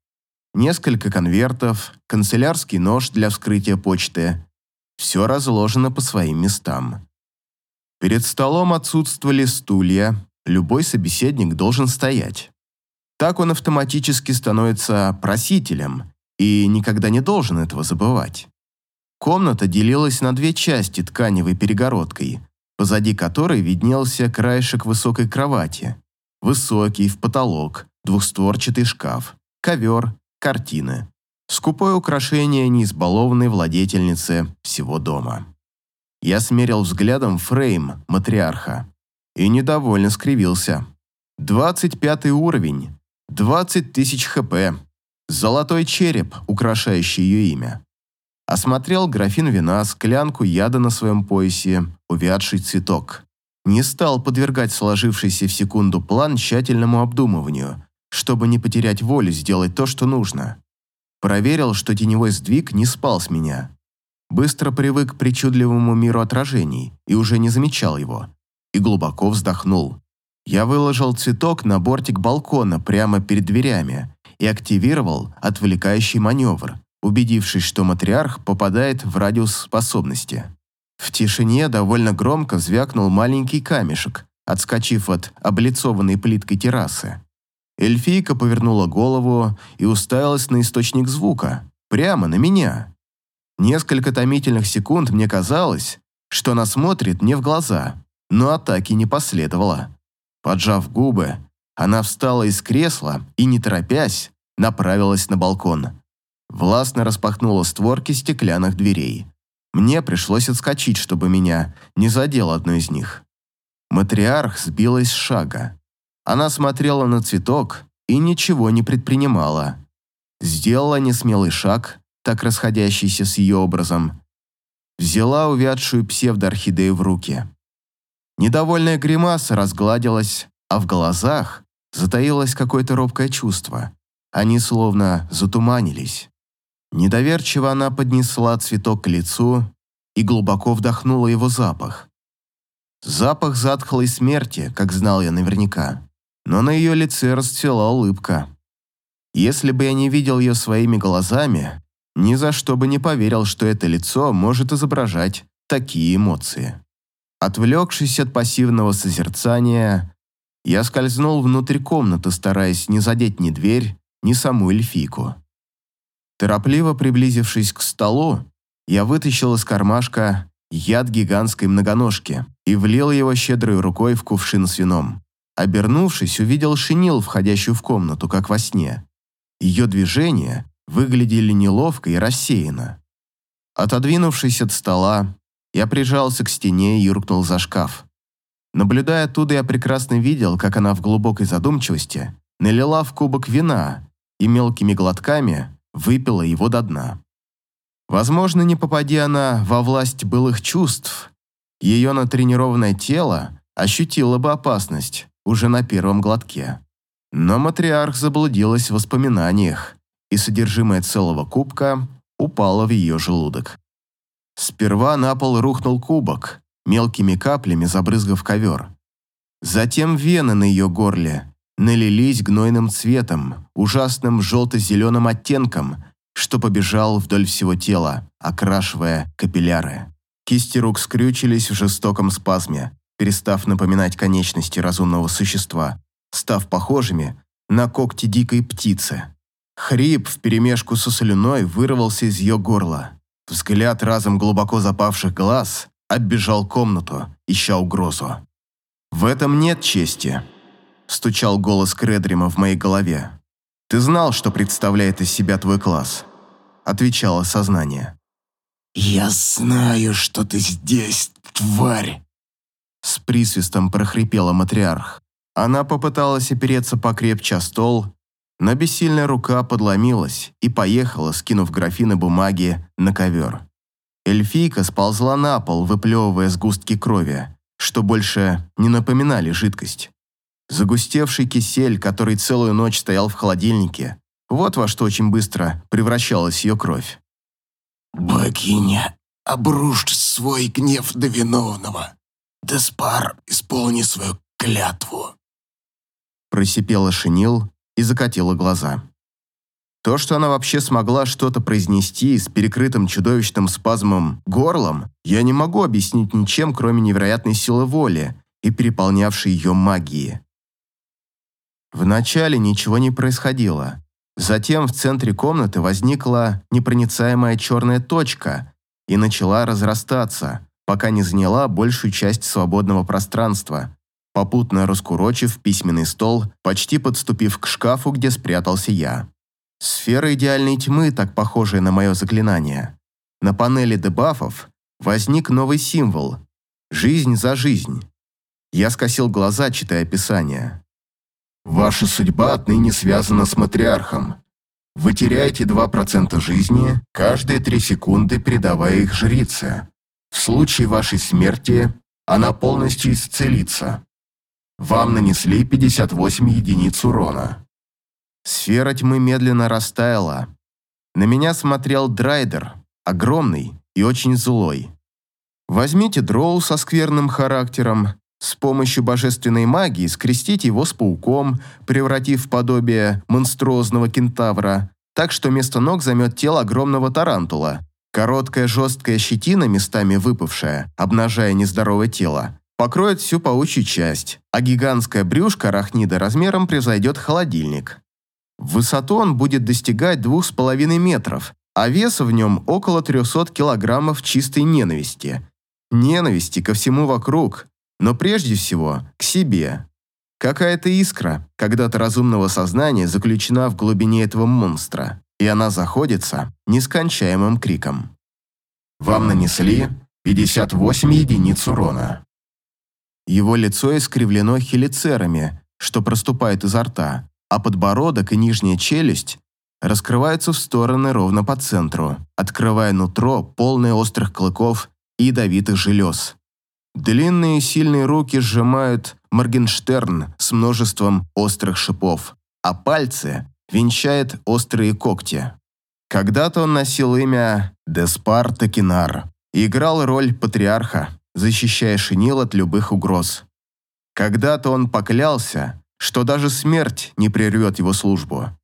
несколько конвертов, канцелярский нож для вскрытия почты. Все разложено по своим местам. Перед столом отсутствовали стулья, любой собеседник должен стоять. Так он автоматически становится просителем и никогда не должен этого забывать. Комната делилась на две части тканевой перегородкой, позади которой виднелся краешек высокой кровати, высокий в потолок, двухстворчатый шкаф, ковер, картины. Скупое украшение неизбалованной владетельницы всего дома. Я смерил взглядом фрейм матриарха и недовольно скривился. 25 уровень, 20 тысяч хп, золотой череп, украшающий ее имя. Осмотрел графин вина, склянку яда на своем поясе, увядший цветок. Не стал подвергать сложившийся в секунду план тщательному обдумыванию, чтобы не потерять волю сделать то, что нужно. Проверил, что теневой сдвиг не спал с меня. Быстро привык к причудливому миру отражений и уже не замечал его. И глубоко вздохнул. Я выложил цветок на бортик балкона прямо перед дверями и активировал отвлекающий маневр, убедившись, что матриарх попадает в радиус способности. В тишине довольно громко звякнул маленький камешек, отскочив от облицованной плиткой террасы. Эльфийка повернула голову и уставилась на источник звука, прямо на меня. Несколько томительных секунд мне казалось, что она смотрит мне в глаза, но атаки не последовало. Поджав губы, она встала из кресла и, не торопясь, направилась на балкон. Властно распахнула створки стеклянных дверей. Мне пришлось отскочить, чтобы меня не задел одно из них. Матриарх сбилась с шага. Она смотрела на цветок и ничего не предпринимала. Сделала несмелый шаг, так расходящийся с ее образом. Взяла увядшую псевдоорхидею в руки. Недовольная гримаса разгладилась, а в глазах затаилось какое-то робкое чувство. Они словно затуманились. Недоверчиво она поднесла цветок к лицу и глубоко вдохнула его запах. Запах затхлой смерти, как знал я наверняка. Но на ее лице расцвела улыбка. Если бы я не видел ее своими глазами, ни за что бы не поверил, что это лицо может изображать такие эмоции. Отвлекшись от пассивного созерцания, я скользнул внутрь комнаты, стараясь не задеть ни дверь, ни саму эльфийку. Торопливо приблизившись к столу, я вытащил из кармашка яд гигантской многоножки и влил его щедрой рукой в кувшин с вином. Обернувшись, увидел шинил, входящую в комнату, как во сне. Ее движения выглядели неловко и рассеянно. Отодвинувшись от стола, я прижался к стене и юркнул за шкаф. Наблюдая оттуда, я прекрасно видел, как она в глубокой задумчивости налила в кубок вина и мелкими глотками выпила его до дна. Возможно, не попадя она во власть былых чувств, ее натренированное тело ощутило бы опасность уже на первом глотке. Но матриарх заблудилась в воспоминаниях, и содержимое целого кубка упало в ее желудок. Сперва на пол рухнул кубок, мелкими каплями забрызгав ковер. Затем вены на ее горле налились гнойным цветом, ужасным желто-зеленым оттенком, что побежал вдоль всего тела, окрашивая капилляры. Кисти рук скрючились в жестоком спазме, перестав напоминать конечности разумного существа, став похожими на когти дикой птицы. Хрип вперемешку со слюной вырвался из ее горла. Взгляд разом глубоко запавших глаз оббежал комнату, ища угрозу. «В этом нет чести», стучал голос Кредрима в моей голове. «Ты знал, что представляет из себя твой класс?» Отвечало сознание. «Я знаю, что ты здесь, тварь!» С присвистом прохрипела матриарх. Она попыталась опереться покрепче о стол, но бессильная рука подломилась и поехала, скинув графины бумаги на ковер. Эльфийка сползла на пол, выплевывая сгустки крови, что больше не напоминали жидкость. Загустевший кисель, который целую ночь стоял в холодильнике, вот во что очень быстро превращалась ее кровь. «Богиня, обрушь свой гнев до виновного. Деспар, исполни свою клятву». Просипела шинил и закатила глаза. То, что она вообще смогла что-то произнести с перекрытым чудовищным спазмом горлом, я не могу объяснить ничем, кроме невероятной силы воли и переполнявшей ее магии. Вначале ничего не происходило. Затем в центре комнаты возникла непроницаемая черная точка и начала разрастаться, пока не заняла большую часть свободного пространства, попутно раскурочив письменный стол, почти подступив к шкафу, где спрятался я. Сфера идеальной тьмы, так похожая на мое заклинание. На панели дебафов возник новый символ – «Жизнь за жизнь». Я скосил глаза, читая описание. Ваша судьба отныне связана с матриархом. Вы теряете 2% жизни каждые 3 секунды, передавая их жрице. В случае вашей смерти она полностью исцелится. Вам нанесли 58 единиц урона. Сфера тьмы медленно растаяла. На меня смотрел Драйдер, огромный и очень злой. Возьмите дроу со скверным характером, с помощью божественной магии скрестите его с пауком, превратив в подобие монструозного кентавра, так что вместо ног займет тело огромного тарантула. Короткая жесткая щетина, местами выпавшая, обнажая нездоровое тело, покроет всю паучью часть, а гигантская брюшка арахнида размером превзойдет холодильник. В высоту он будет достигать двух с половиной метров, а веса в нем около 300 килограммов чистой ненависти. Ненависти ко всему вокруг, но прежде всего к себе. Какая-то искра когда-то разумного сознания заключена в глубине этого монстра, и она заходится нескончаемым криком. Вам нанесли 58 единиц урона. Его лицо искривлено хелицерами, что проступает изо рта, а подбородок и нижняя челюсть раскрываются в стороны ровно по центру, открывая нутро, полное острых клыков и ядовитых желез. Длинные сильные руки сжимают Моргенштерн с множеством острых шипов, а пальцы венчает острые когти. Когда-то он носил имя Деспар Токинар и играл роль патриарха, защищая Шинил от любых угроз. Когда-то он поклялся, что даже смерть не прервет его службу.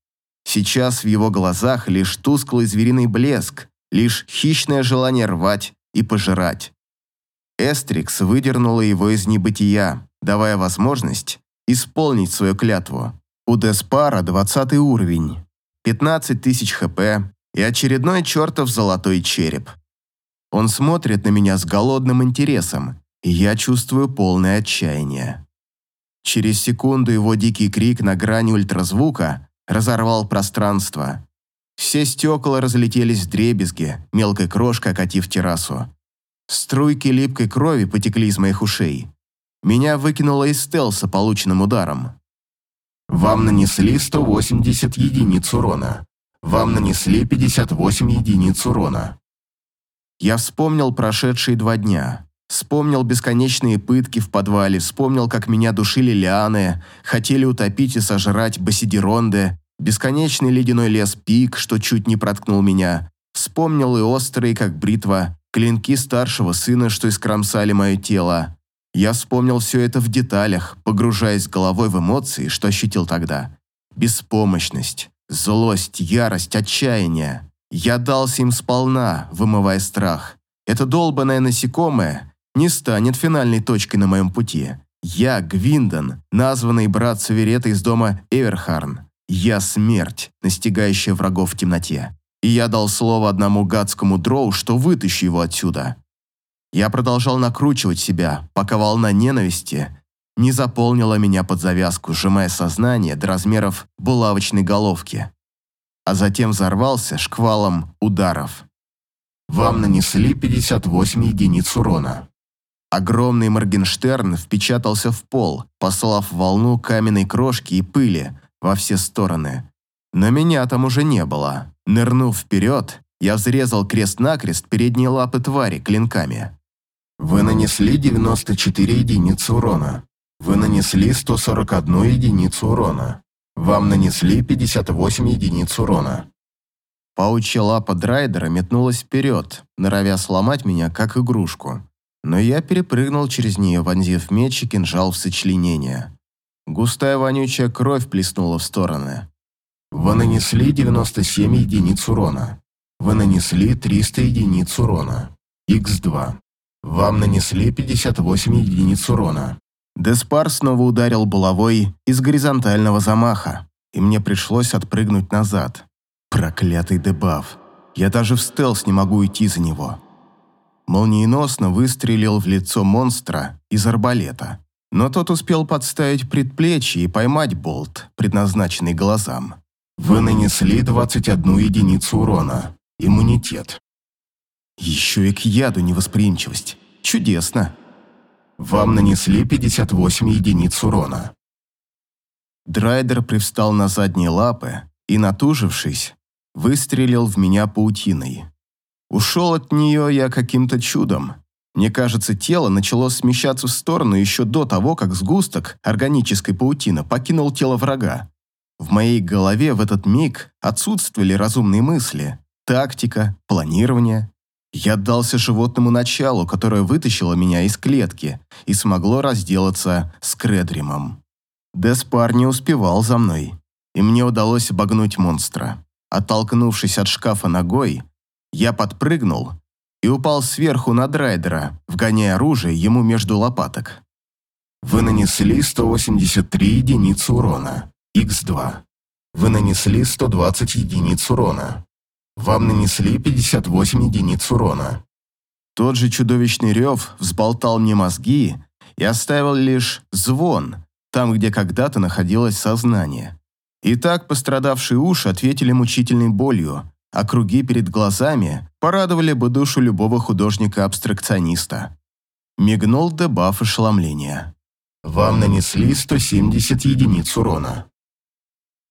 Сейчас в его глазах лишь тусклый звериный блеск, лишь хищное желание рвать и пожирать. Эстрикс выдернула его из небытия, давая возможность исполнить свою клятву. У Деспара 20 уровень, 15 тысяч хп и очередной чертов золотой череп. Он смотрит на меня с голодным интересом, и я чувствую полное отчаяние. Через секунду его дикий крик на грани ультразвука разорвал пространство. Все стекла разлетелись в дребезги, мелкой крошкой окатив террасу. Струйки липкой крови потекли из моих ушей. Меня выкинуло из стелса полученным ударом. Вам нанесли 180 единиц урона. Вам нанесли 58 единиц урона. Я вспомнил прошедшие два дня. Вспомнил бесконечные пытки в подвале, вспомнил, как меня душили лианы, хотели утопить и сожрать басидеронды, бесконечный ледяной лес пик, что чуть не проткнул меня. Вспомнил и острые, как бритва, клинки старшего сына, что искромсали мое тело. Я вспомнил все это в деталях, погружаясь головой в эмоции, что ощутил тогда. Беспомощность, злость, ярость, отчаяние. Я дался им сполна, вымывая страх. Это долбанное насекомое не станет финальной точкой на моем пути. Я Гвиндон, названный брат Саверета из дома Эверхарн. Я смерть, настигающая врагов в темноте. И я дал слово одному гадскому дроу, что вытащу его отсюда. Я продолжал накручивать себя, пока волна ненависти не заполнила меня под завязку, сжимая сознание до размеров булавочной головки. А затем взорвался шквалом ударов. Вам нанесли 58 единиц урона. Огромный Моргенштерн впечатался в пол, послав волну каменной крошки и пыли во все стороны. Но меня там уже не было. Нырнув вперед, я взрезал крест-накрест передние лапы твари клинками. Вы нанесли 94 единицы урона. Вы нанесли 141 единицу урона. Вам нанесли 58 единиц урона. Паучья лапа Драйдера метнулась вперед, норовя сломать меня, как игрушку но я перепрыгнул через нее, вонзив меч и кинжал в сочленение. Густая вонючая кровь плеснула в стороны. Вы нанесли 97 единиц урона. Вы нанесли 300 единиц урона. Х2. Вам нанесли 58 единиц урона. Деспар снова ударил булавой из горизонтального замаха, и мне пришлось отпрыгнуть назад. Проклятый дебаф. Я даже в стелс не могу идти за него. Молниеносно выстрелил в лицо монстра из арбалета, но тот успел подставить предплечье и поймать болт, предназначенный глазам. Вы нанесли 21 единицу урона. Иммунитет. Еще и к яду невосприимчивость. Чудесно. Вам нанесли 58 единиц урона. Драйдер привстал на задние лапы и, натужившись, выстрелил в меня паутиной. Ушел от нее я каким-то чудом. Мне кажется, тело начало смещаться в сторону еще до того, как сгусток органической паутины покинул тело врага. В моей голове в этот миг отсутствовали разумные мысли, тактика, планирование. Я отдался животному началу, которое вытащило меня из клетки и смогло разделаться с Кредримом. Деспар не успевал за мной, и мне удалось обогнуть монстра. Оттолкнувшись от шкафа ногой, я подпрыгнул и упал сверху на драйдера, вгоняя оружие ему между лопаток. Вы нанесли 183 единицы урона. Х2. Вы нанесли 120 единиц урона. Вам нанесли 58 единиц урона. Тот же чудовищный рев взболтал мне мозги и оставил лишь звон, там, где когда-то находилось сознание. И так пострадавшие уши ответили мучительной болью, а круги перед глазами порадовали бы душу любого художника-абстракциониста. Мигнул дебаф ошеломления. Вам нанесли 170 единиц урона.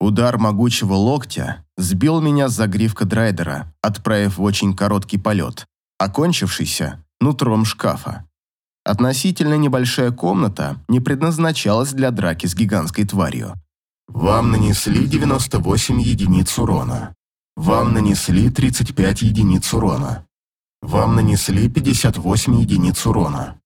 Удар могучего локтя сбил меня с загривка драйдера, отправив в очень короткий полет, окончившийся нутром шкафа. Относительно небольшая комната не предназначалась для драки с гигантской тварью. Вам нанесли 98 единиц урона. Вам нанесли 35 единиц урона. Вам нанесли 58 единиц урона.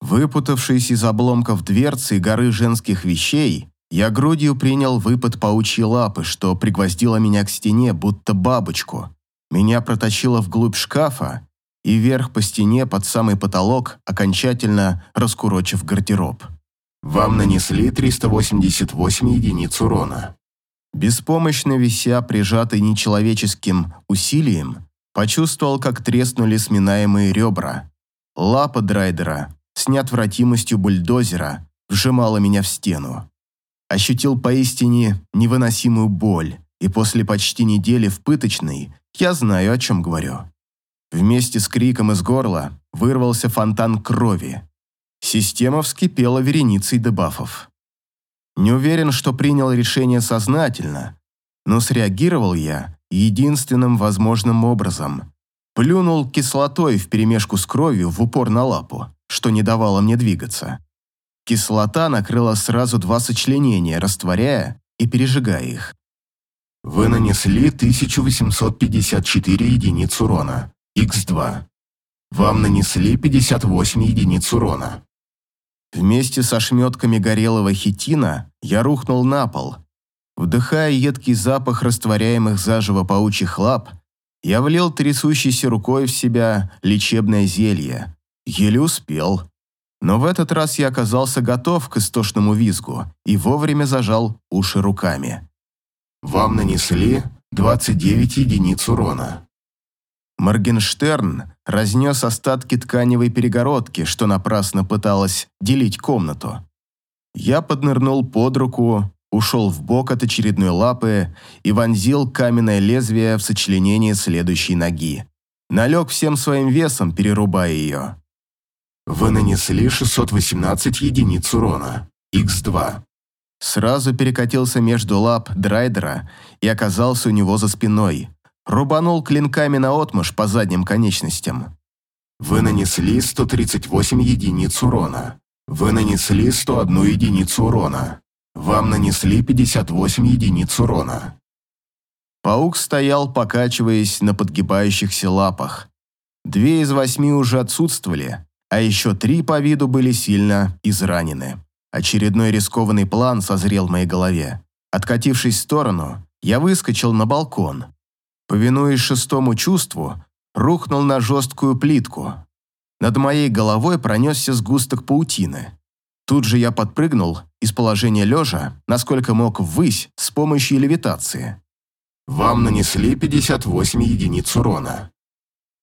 Выпутавшись из обломков дверцы и горы женских вещей, я грудью принял выпад паучьей лапы, что пригвоздило меня к стене, будто бабочку. Меня протащило вглубь шкафа и вверх по стене под самый потолок, окончательно раскурочив гардероб. Вам нанесли 388 единиц урона. Беспомощно вися, прижатый нечеловеческим усилием, почувствовал, как треснули сминаемые ребра. Лапа драйдера с неотвратимостью бульдозера вжимала меня в стену ощутил поистине невыносимую боль, и после почти недели в пыточной я знаю, о чем говорю. Вместе с криком из горла вырвался фонтан крови. Система вскипела вереницей дебафов. Не уверен, что принял решение сознательно, но среагировал я единственным возможным образом. Плюнул кислотой вперемешку с кровью в упор на лапу, что не давало мне двигаться. Кислота накрыла сразу два сочленения, растворяя и пережигая их. Вы нанесли 1854 единиц урона. Х2. Вам нанесли 58 единиц урона. Вместе со шметками горелого хитина я рухнул на пол. Вдыхая едкий запах растворяемых заживо паучьих лап, я влил трясущейся рукой в себя лечебное зелье. Еле успел. Но в этот раз я оказался готов к истошному визгу и вовремя зажал уши руками. Вам нанесли 29 единиц урона. Моргенштерн разнес остатки тканевой перегородки, что напрасно пыталась делить комнату. Я поднырнул под руку, ушел в бок от очередной лапы и вонзил каменное лезвие в сочленение следующей ноги. Налег всем своим весом, перерубая ее. Вы нанесли 618 единиц урона. Х2. Сразу перекатился между лап Драйдера и оказался у него за спиной. Рубанул клинками наотмашь по задним конечностям. Вы нанесли 138 единиц урона. Вы нанесли 101 единицу урона. Вам нанесли 58 единиц урона. Паук стоял, покачиваясь на подгибающихся лапах. Две из восьми уже отсутствовали, а еще три по виду были сильно изранены. Очередной рискованный план созрел в моей голове. Откатившись в сторону, я выскочил на балкон. Повинуясь шестому чувству, рухнул на жесткую плитку. Над моей головой пронесся сгусток паутины. Тут же я подпрыгнул из положения лежа, насколько мог ввысь с помощью левитации. Вам нанесли 58 единиц урона.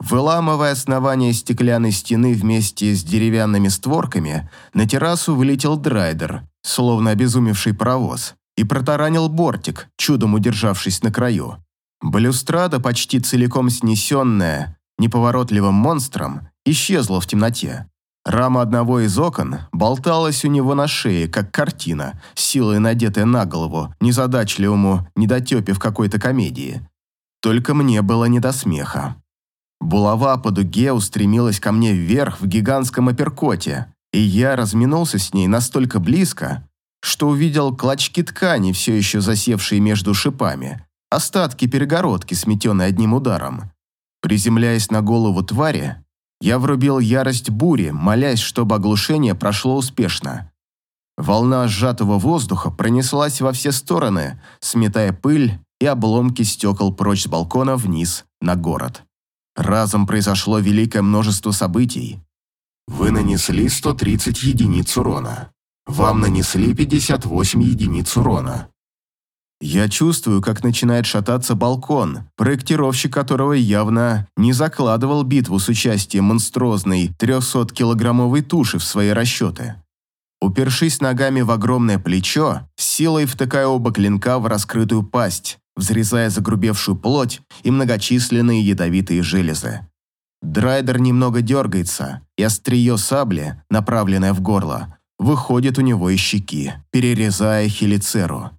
Выламывая основание стеклянной стены вместе с деревянными створками, на террасу вылетел драйдер, словно обезумевший паровоз, и протаранил бортик, чудом удержавшись на краю. Балюстрада, почти целиком снесенная неповоротливым монстром, исчезла в темноте. Рама одного из окон болталась у него на шее, как картина, силой надетая на голову, незадачливому недотепе в какой-то комедии. Только мне было не до смеха. Булава по дуге устремилась ко мне вверх в гигантском апперкоте, и я разминулся с ней настолько близко, что увидел клочки ткани, все еще засевшие между шипами, остатки перегородки, сметенной одним ударом. Приземляясь на голову твари, я врубил ярость бури, молясь, чтобы оглушение прошло успешно. Волна сжатого воздуха пронеслась во все стороны, сметая пыль и обломки стекол прочь с балкона вниз на город. Разом произошло великое множество событий. Вы нанесли 130 единиц урона. Вам нанесли 58 единиц урона. Я чувствую, как начинает шататься балкон, проектировщик которого явно не закладывал битву с участием монструозной 300-килограммовой туши в свои расчеты. Упершись ногами в огромное плечо, силой втыкая оба клинка в раскрытую пасть, взрезая загрубевшую плоть и многочисленные ядовитые железы. Драйдер немного дергается, и острие сабли, направленное в горло, выходит у него из щеки, перерезая хелицеру.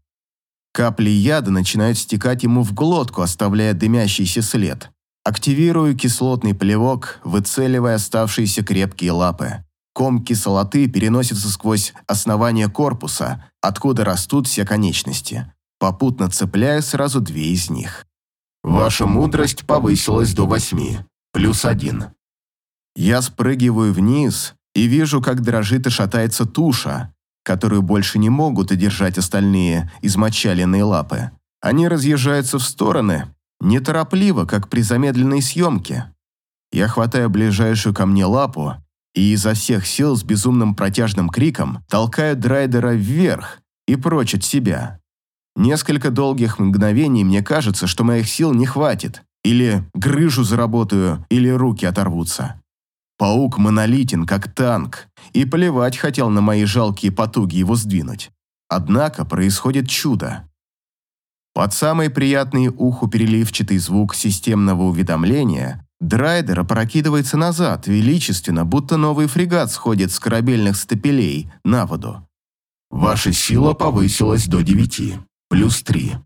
Капли яда начинают стекать ему в глотку, оставляя дымящийся след. Активирую кислотный плевок, выцеливая оставшиеся крепкие лапы. Ком кислоты переносится сквозь основание корпуса, откуда растут все конечности, попутно цепляя сразу две из них. Ваша мудрость повысилась до восьми, плюс один. Я спрыгиваю вниз и вижу, как дрожит и шатается туша, которую больше не могут одержать остальные измочаленные лапы. Они разъезжаются в стороны, неторопливо, как при замедленной съемке. Я хватаю ближайшую ко мне лапу и изо всех сил с безумным протяжным криком толкаю драйдера вверх и прочь от себя. Несколько долгих мгновений мне кажется, что моих сил не хватит, или грыжу заработаю, или руки оторвутся. Паук монолитен, как танк, и плевать хотел на мои жалкие потуги его сдвинуть. Однако происходит чудо. Под самый приятный уху переливчатый звук системного уведомления драйдер опрокидывается назад, величественно, будто новый фрегат сходит с корабельных стапелей на воду. Ваша сила повысилась до девяти, плюс три.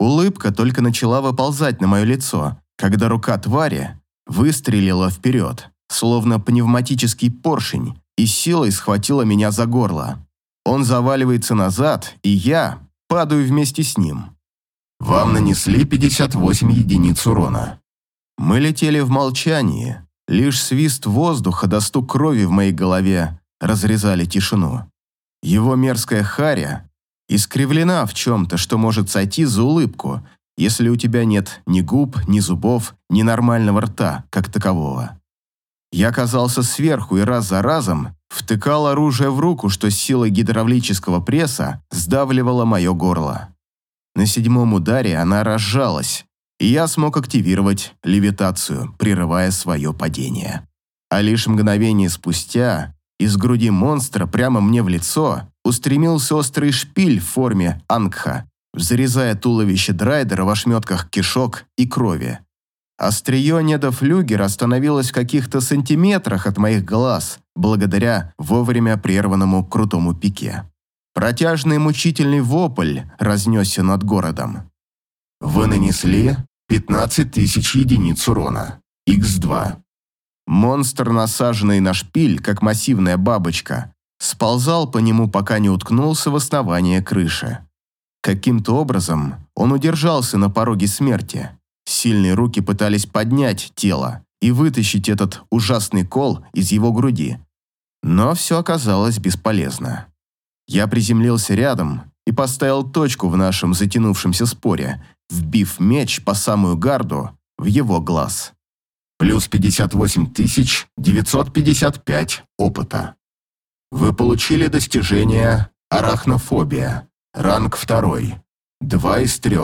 Улыбка только начала выползать на мое лицо, когда рука твари выстрелила вперед словно пневматический поршень, и силой схватила меня за горло. Он заваливается назад, и я падаю вместе с ним. Вам нанесли 58 единиц урона. Мы летели в молчании. Лишь свист воздуха да стук крови в моей голове разрезали тишину. Его мерзкая харя искривлена в чем-то, что может сойти за улыбку, если у тебя нет ни губ, ни зубов, ни нормального рта, как такового. Я оказался сверху и раз за разом втыкал оружие в руку, что силой гидравлического пресса сдавливало мое горло. На седьмом ударе она разжалась, и я смог активировать левитацию, прерывая свое падение. А лишь мгновение спустя из груди монстра прямо мне в лицо устремился острый шпиль в форме ангха, взрезая туловище драйдера в ошметках кишок и крови. Острие недофлюгера остановилось в каких-то сантиметрах от моих глаз, благодаря вовремя прерванному крутому пике. Протяжный мучительный вопль разнесся над городом. Вы нанесли 15 тысяч единиц урона. Х2. Монстр, насаженный на шпиль, как массивная бабочка, сползал по нему, пока не уткнулся в основание крыши. Каким-то образом он удержался на пороге смерти. Сильные руки пытались поднять тело и вытащить этот ужасный кол из его груди. Но все оказалось бесполезно. Я приземлился рядом и поставил точку в нашем затянувшемся споре, вбив меч по самую гарду в его глаз. Плюс 58 955 опыта. Вы получили достижение «Арахнофобия», ранг 2, 2 из 3.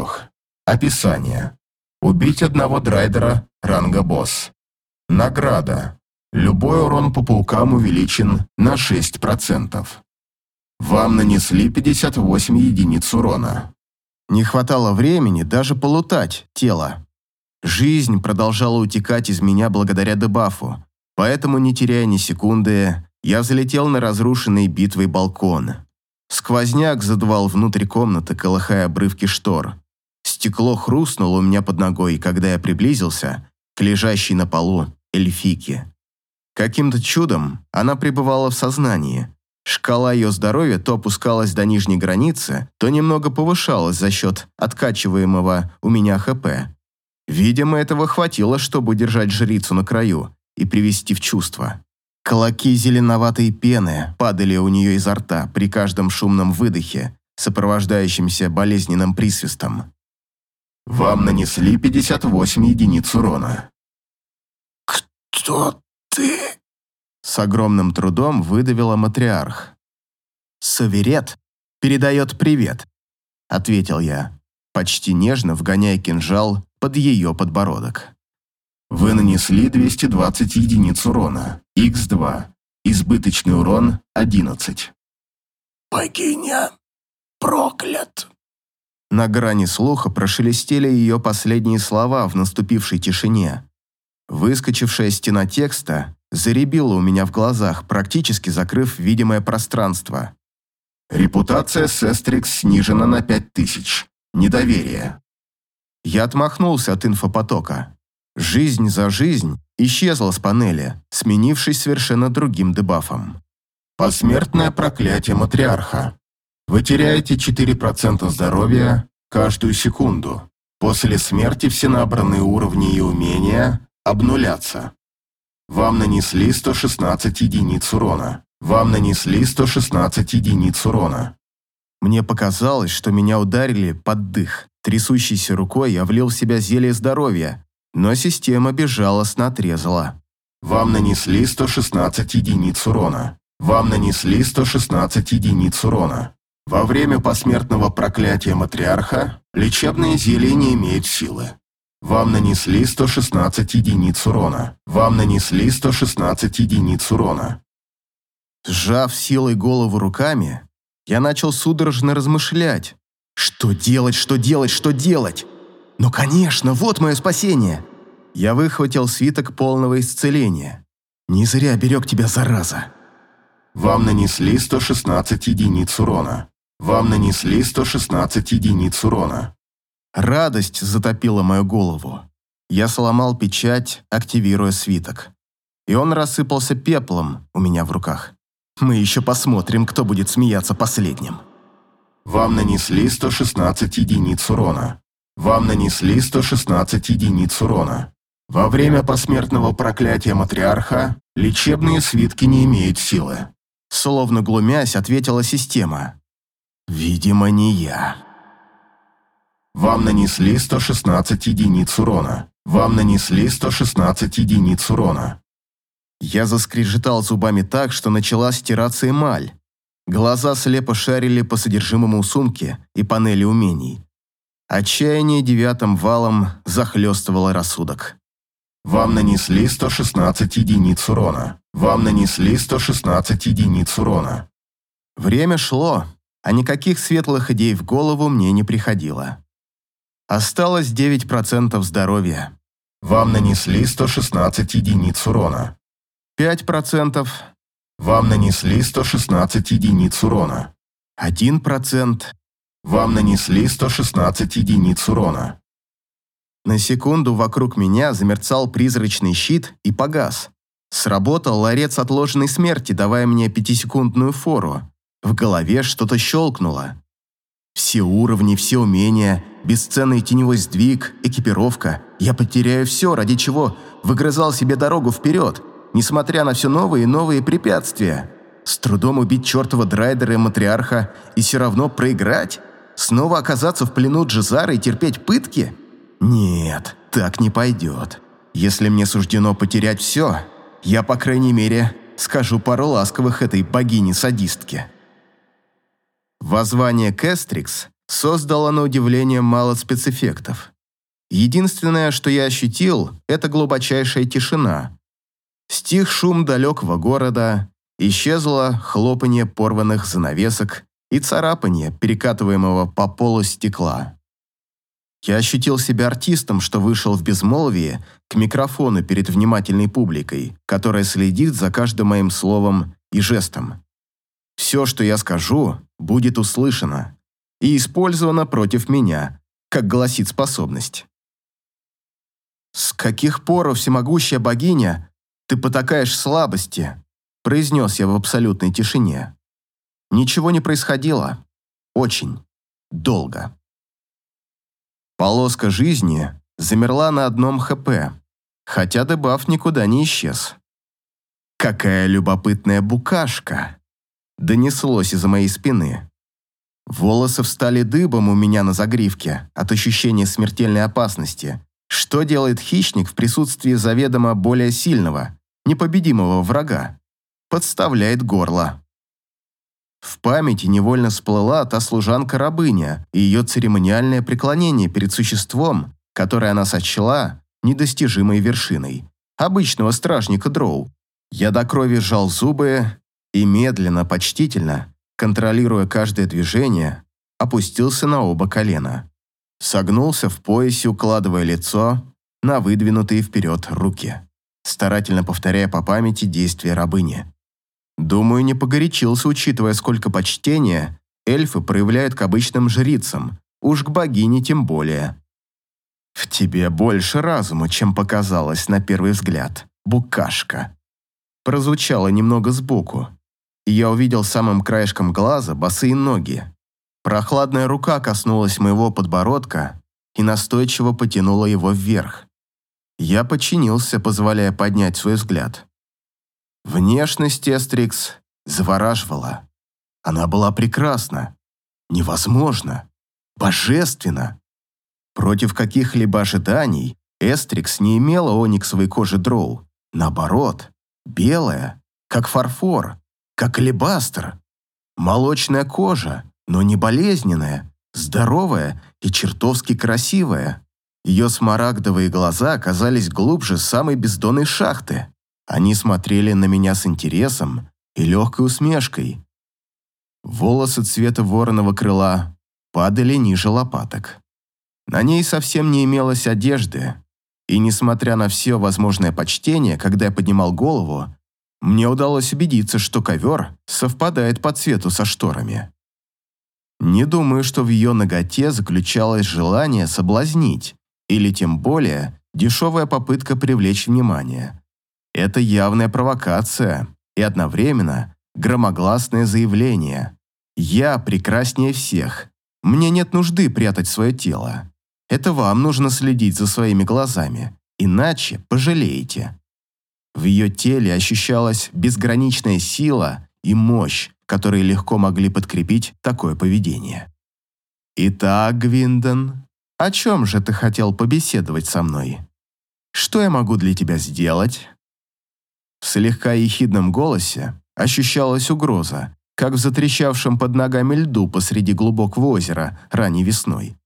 Описание. Убить одного драйдера ранга босс. Награда. Любой урон по паукам увеличен на 6%. Вам нанесли 58 единиц урона. Не хватало времени даже полутать тело. Жизнь продолжала утекать из меня благодаря дебафу, поэтому, не теряя ни секунды, я взлетел на разрушенный битвой балкон. Сквозняк задувал внутрь комнаты, колыхая обрывки штор. Стекло хрустнуло у меня под ногой, когда я приблизился к лежащей на полу эльфике. Каким-то чудом она пребывала в сознании. Шкала ее здоровья то опускалась до нижней границы, то немного повышалась за счет откачиваемого у меня ХП. Видимо, этого хватило, чтобы удержать жрицу на краю и привести в чувство. Колоки зеленоватой пены падали у нее изо рта при каждом шумном выдохе, сопровождающемся болезненным присвистом. Вам нанесли 58 единиц урона. «Кто ты?» С огромным трудом выдавила матриарх. «Саверет передает привет», — ответил я, почти нежно вгоняя кинжал под ее подбородок. Вы нанесли 220 единиц урона. Х2. Избыточный урон 11. «Богиня проклят!» На грани слуха прошелестели ее последние слова в наступившей тишине. Выскочившая стена текста заребила у меня в глазах, практически закрыв видимое пространство. Репутация Сестрикс снижена на 5000. Недоверие. Я отмахнулся от инфопотока. Жизнь за жизнь исчезла с панели, сменившись совершенно другим дебафом. Посмертное проклятие матриарха. Вы теряете 4% здоровья каждую секунду. После смерти все набранные уровни и умения обнулятся. Вам нанесли 116 единиц урона. Вам нанесли 116 единиц урона. Мне показалось, что меня ударили под дых. Трясущейся рукой я влил в себя зелье здоровья, но система безжалостно отрезала. Вам нанесли 116 единиц урона. Вам нанесли 116 единиц урона. Во время посмертного проклятия матриарха лечебные зелья не имеют силы. Вам нанесли 116 единиц урона. Вам нанесли 116 единиц урона. Сжав силой голову руками, я начал судорожно размышлять. Что делать, что делать, что делать? Ну, конечно, вот мое спасение. Я выхватил свиток полного исцеления. Не зря берег тебя, зараза. Вам нанесли 116 единиц урона. Вам нанесли 116 единиц урона. Радость затопила мою голову. Я сломал печать, активируя свиток. И он рассыпался пеплом у меня в руках. Мы еще посмотрим, кто будет смеяться последним. Вам нанесли 116 единиц урона. Вам нанесли 116 единиц урона. Во время посмертного проклятия матриарха лечебные свитки не имеют силы. Словно глумясь, ответила система. Видимо, не я. Вам нанесли 116 единиц урона. Вам нанесли 116 единиц урона. Я заскрежетал зубами так, что начала стираться эмаль. Глаза слепо шарили по содержимому сумки и панели умений. Отчаяние девятым валом захлестывало рассудок. Вам нанесли 116 единиц урона. Вам нанесли 116 единиц урона. Время шло, а никаких светлых идей в голову мне не приходило. Осталось 9% здоровья. Вам нанесли 116 единиц урона. 5%. Вам нанесли 116 единиц урона. 1%. Вам нанесли 116 единиц урона. На секунду вокруг меня замерцал призрачный щит и погас. Сработал ларец отложенной смерти, давая мне пятисекундную фору. В голове что-то щелкнуло. Все уровни, все умения, бесценный теневой сдвиг, экипировка. Я потеряю все, ради чего выгрызал себе дорогу вперед, несмотря на все новые и новые препятствия. С трудом убить чертова драйдера и матриарха и все равно проиграть? Снова оказаться в плену Джизара и терпеть пытки? Нет, так не пойдет. Если мне суждено потерять все, я, по крайней мере, скажу пару ласковых этой богине-садистке. Воззвание Кестрикс создало на удивление мало спецэффектов. Единственное, что я ощутил, это глубочайшая тишина. Стих шум далекого города, исчезло хлопанье порванных занавесок и царапанье, перекатываемого по полу стекла. Я ощутил себя артистом, что вышел в безмолвие к микрофону перед внимательной публикой, которая следит за каждым моим словом и жестом. Все, что я скажу, будет услышано и использовано против меня, как гласит способность. «С каких пор, всемогущая богиня, ты потакаешь слабости?» произнес я в абсолютной тишине. Ничего не происходило. Очень долго. Полоска жизни замерла на одном ХП, хотя дебаф никуда не исчез. «Какая любопытная букашка!» Донеслось из-за моей спины. Волосы встали дыбом у меня на загривке от ощущения смертельной опасности. Что делает хищник в присутствии заведомо более сильного, непобедимого врага? Подставляет горло. В памяти невольно всплыла та служанка-рабыня и ее церемониальное преклонение перед существом, которое она сочла недостижимой вершиной. Обычного стражника дроу. Я до крови сжал зубы и медленно, почтительно, контролируя каждое движение, опустился на оба колена. Согнулся в поясе, укладывая лицо на выдвинутые вперед руки, старательно повторяя по памяти действия рабыни. Думаю, не погорячился, учитывая, сколько почтения эльфы проявляют к обычным жрицам, уж к богине тем более. В тебе больше разума, чем показалось на первый взгляд, букашка. Прозвучало немного сбоку, и я увидел самым краешком глаза босые ноги. Прохладная рука коснулась моего подбородка и настойчиво потянула его вверх. Я подчинился, позволяя поднять свой взгляд. Внешность Эстрикс завораживала. Она была прекрасна, невозможно, божественно. Против каких-либо ожиданий Эстрикс не имела ониксовой кожи дроу. Наоборот, белая, как фарфор, как алебастр. Молочная кожа, но не болезненная, здоровая и чертовски красивая. Ее смарагдовые глаза оказались глубже самой бездонной шахты. Они смотрели на меня с интересом и легкой усмешкой. Волосы цвета вороного крыла падали ниже лопаток. На ней совсем не имелось одежды, и, несмотря на все возможное почтение, когда я поднимал голову, мне удалось убедиться, что ковер совпадает по цвету со шторами. Не думаю, что в ее ноготе заключалось желание соблазнить, или тем более дешевая попытка привлечь внимание. Это явная провокация и одновременно громогласное заявление. Я прекраснее всех. Мне нет нужды прятать свое тело. Это вам нужно следить за своими глазами, иначе пожалеете. В ее теле ощущалась безграничная сила и мощь, которые легко могли подкрепить такое поведение. «Итак, Гвиндон, о чем же ты хотел побеседовать со мной? Что я могу для тебя сделать?» В слегка ехидном голосе ощущалась угроза, как в затрещавшем под ногами льду посреди глубокого озера ранней весной.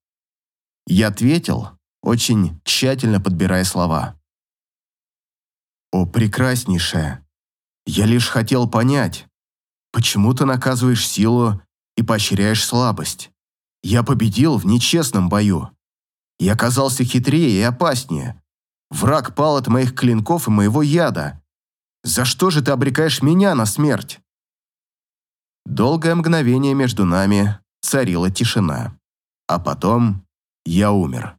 Я ответил, очень тщательно подбирая слова. «О, прекраснейшая! Я лишь хотел понять, почему ты наказываешь силу и поощряешь слабость? Я победил в нечестном бою. Я оказался хитрее и опаснее. Враг пал от моих клинков и моего яда. За что же ты обрекаешь меня на смерть?» Долгое мгновение между нами царила тишина. А потом я умер.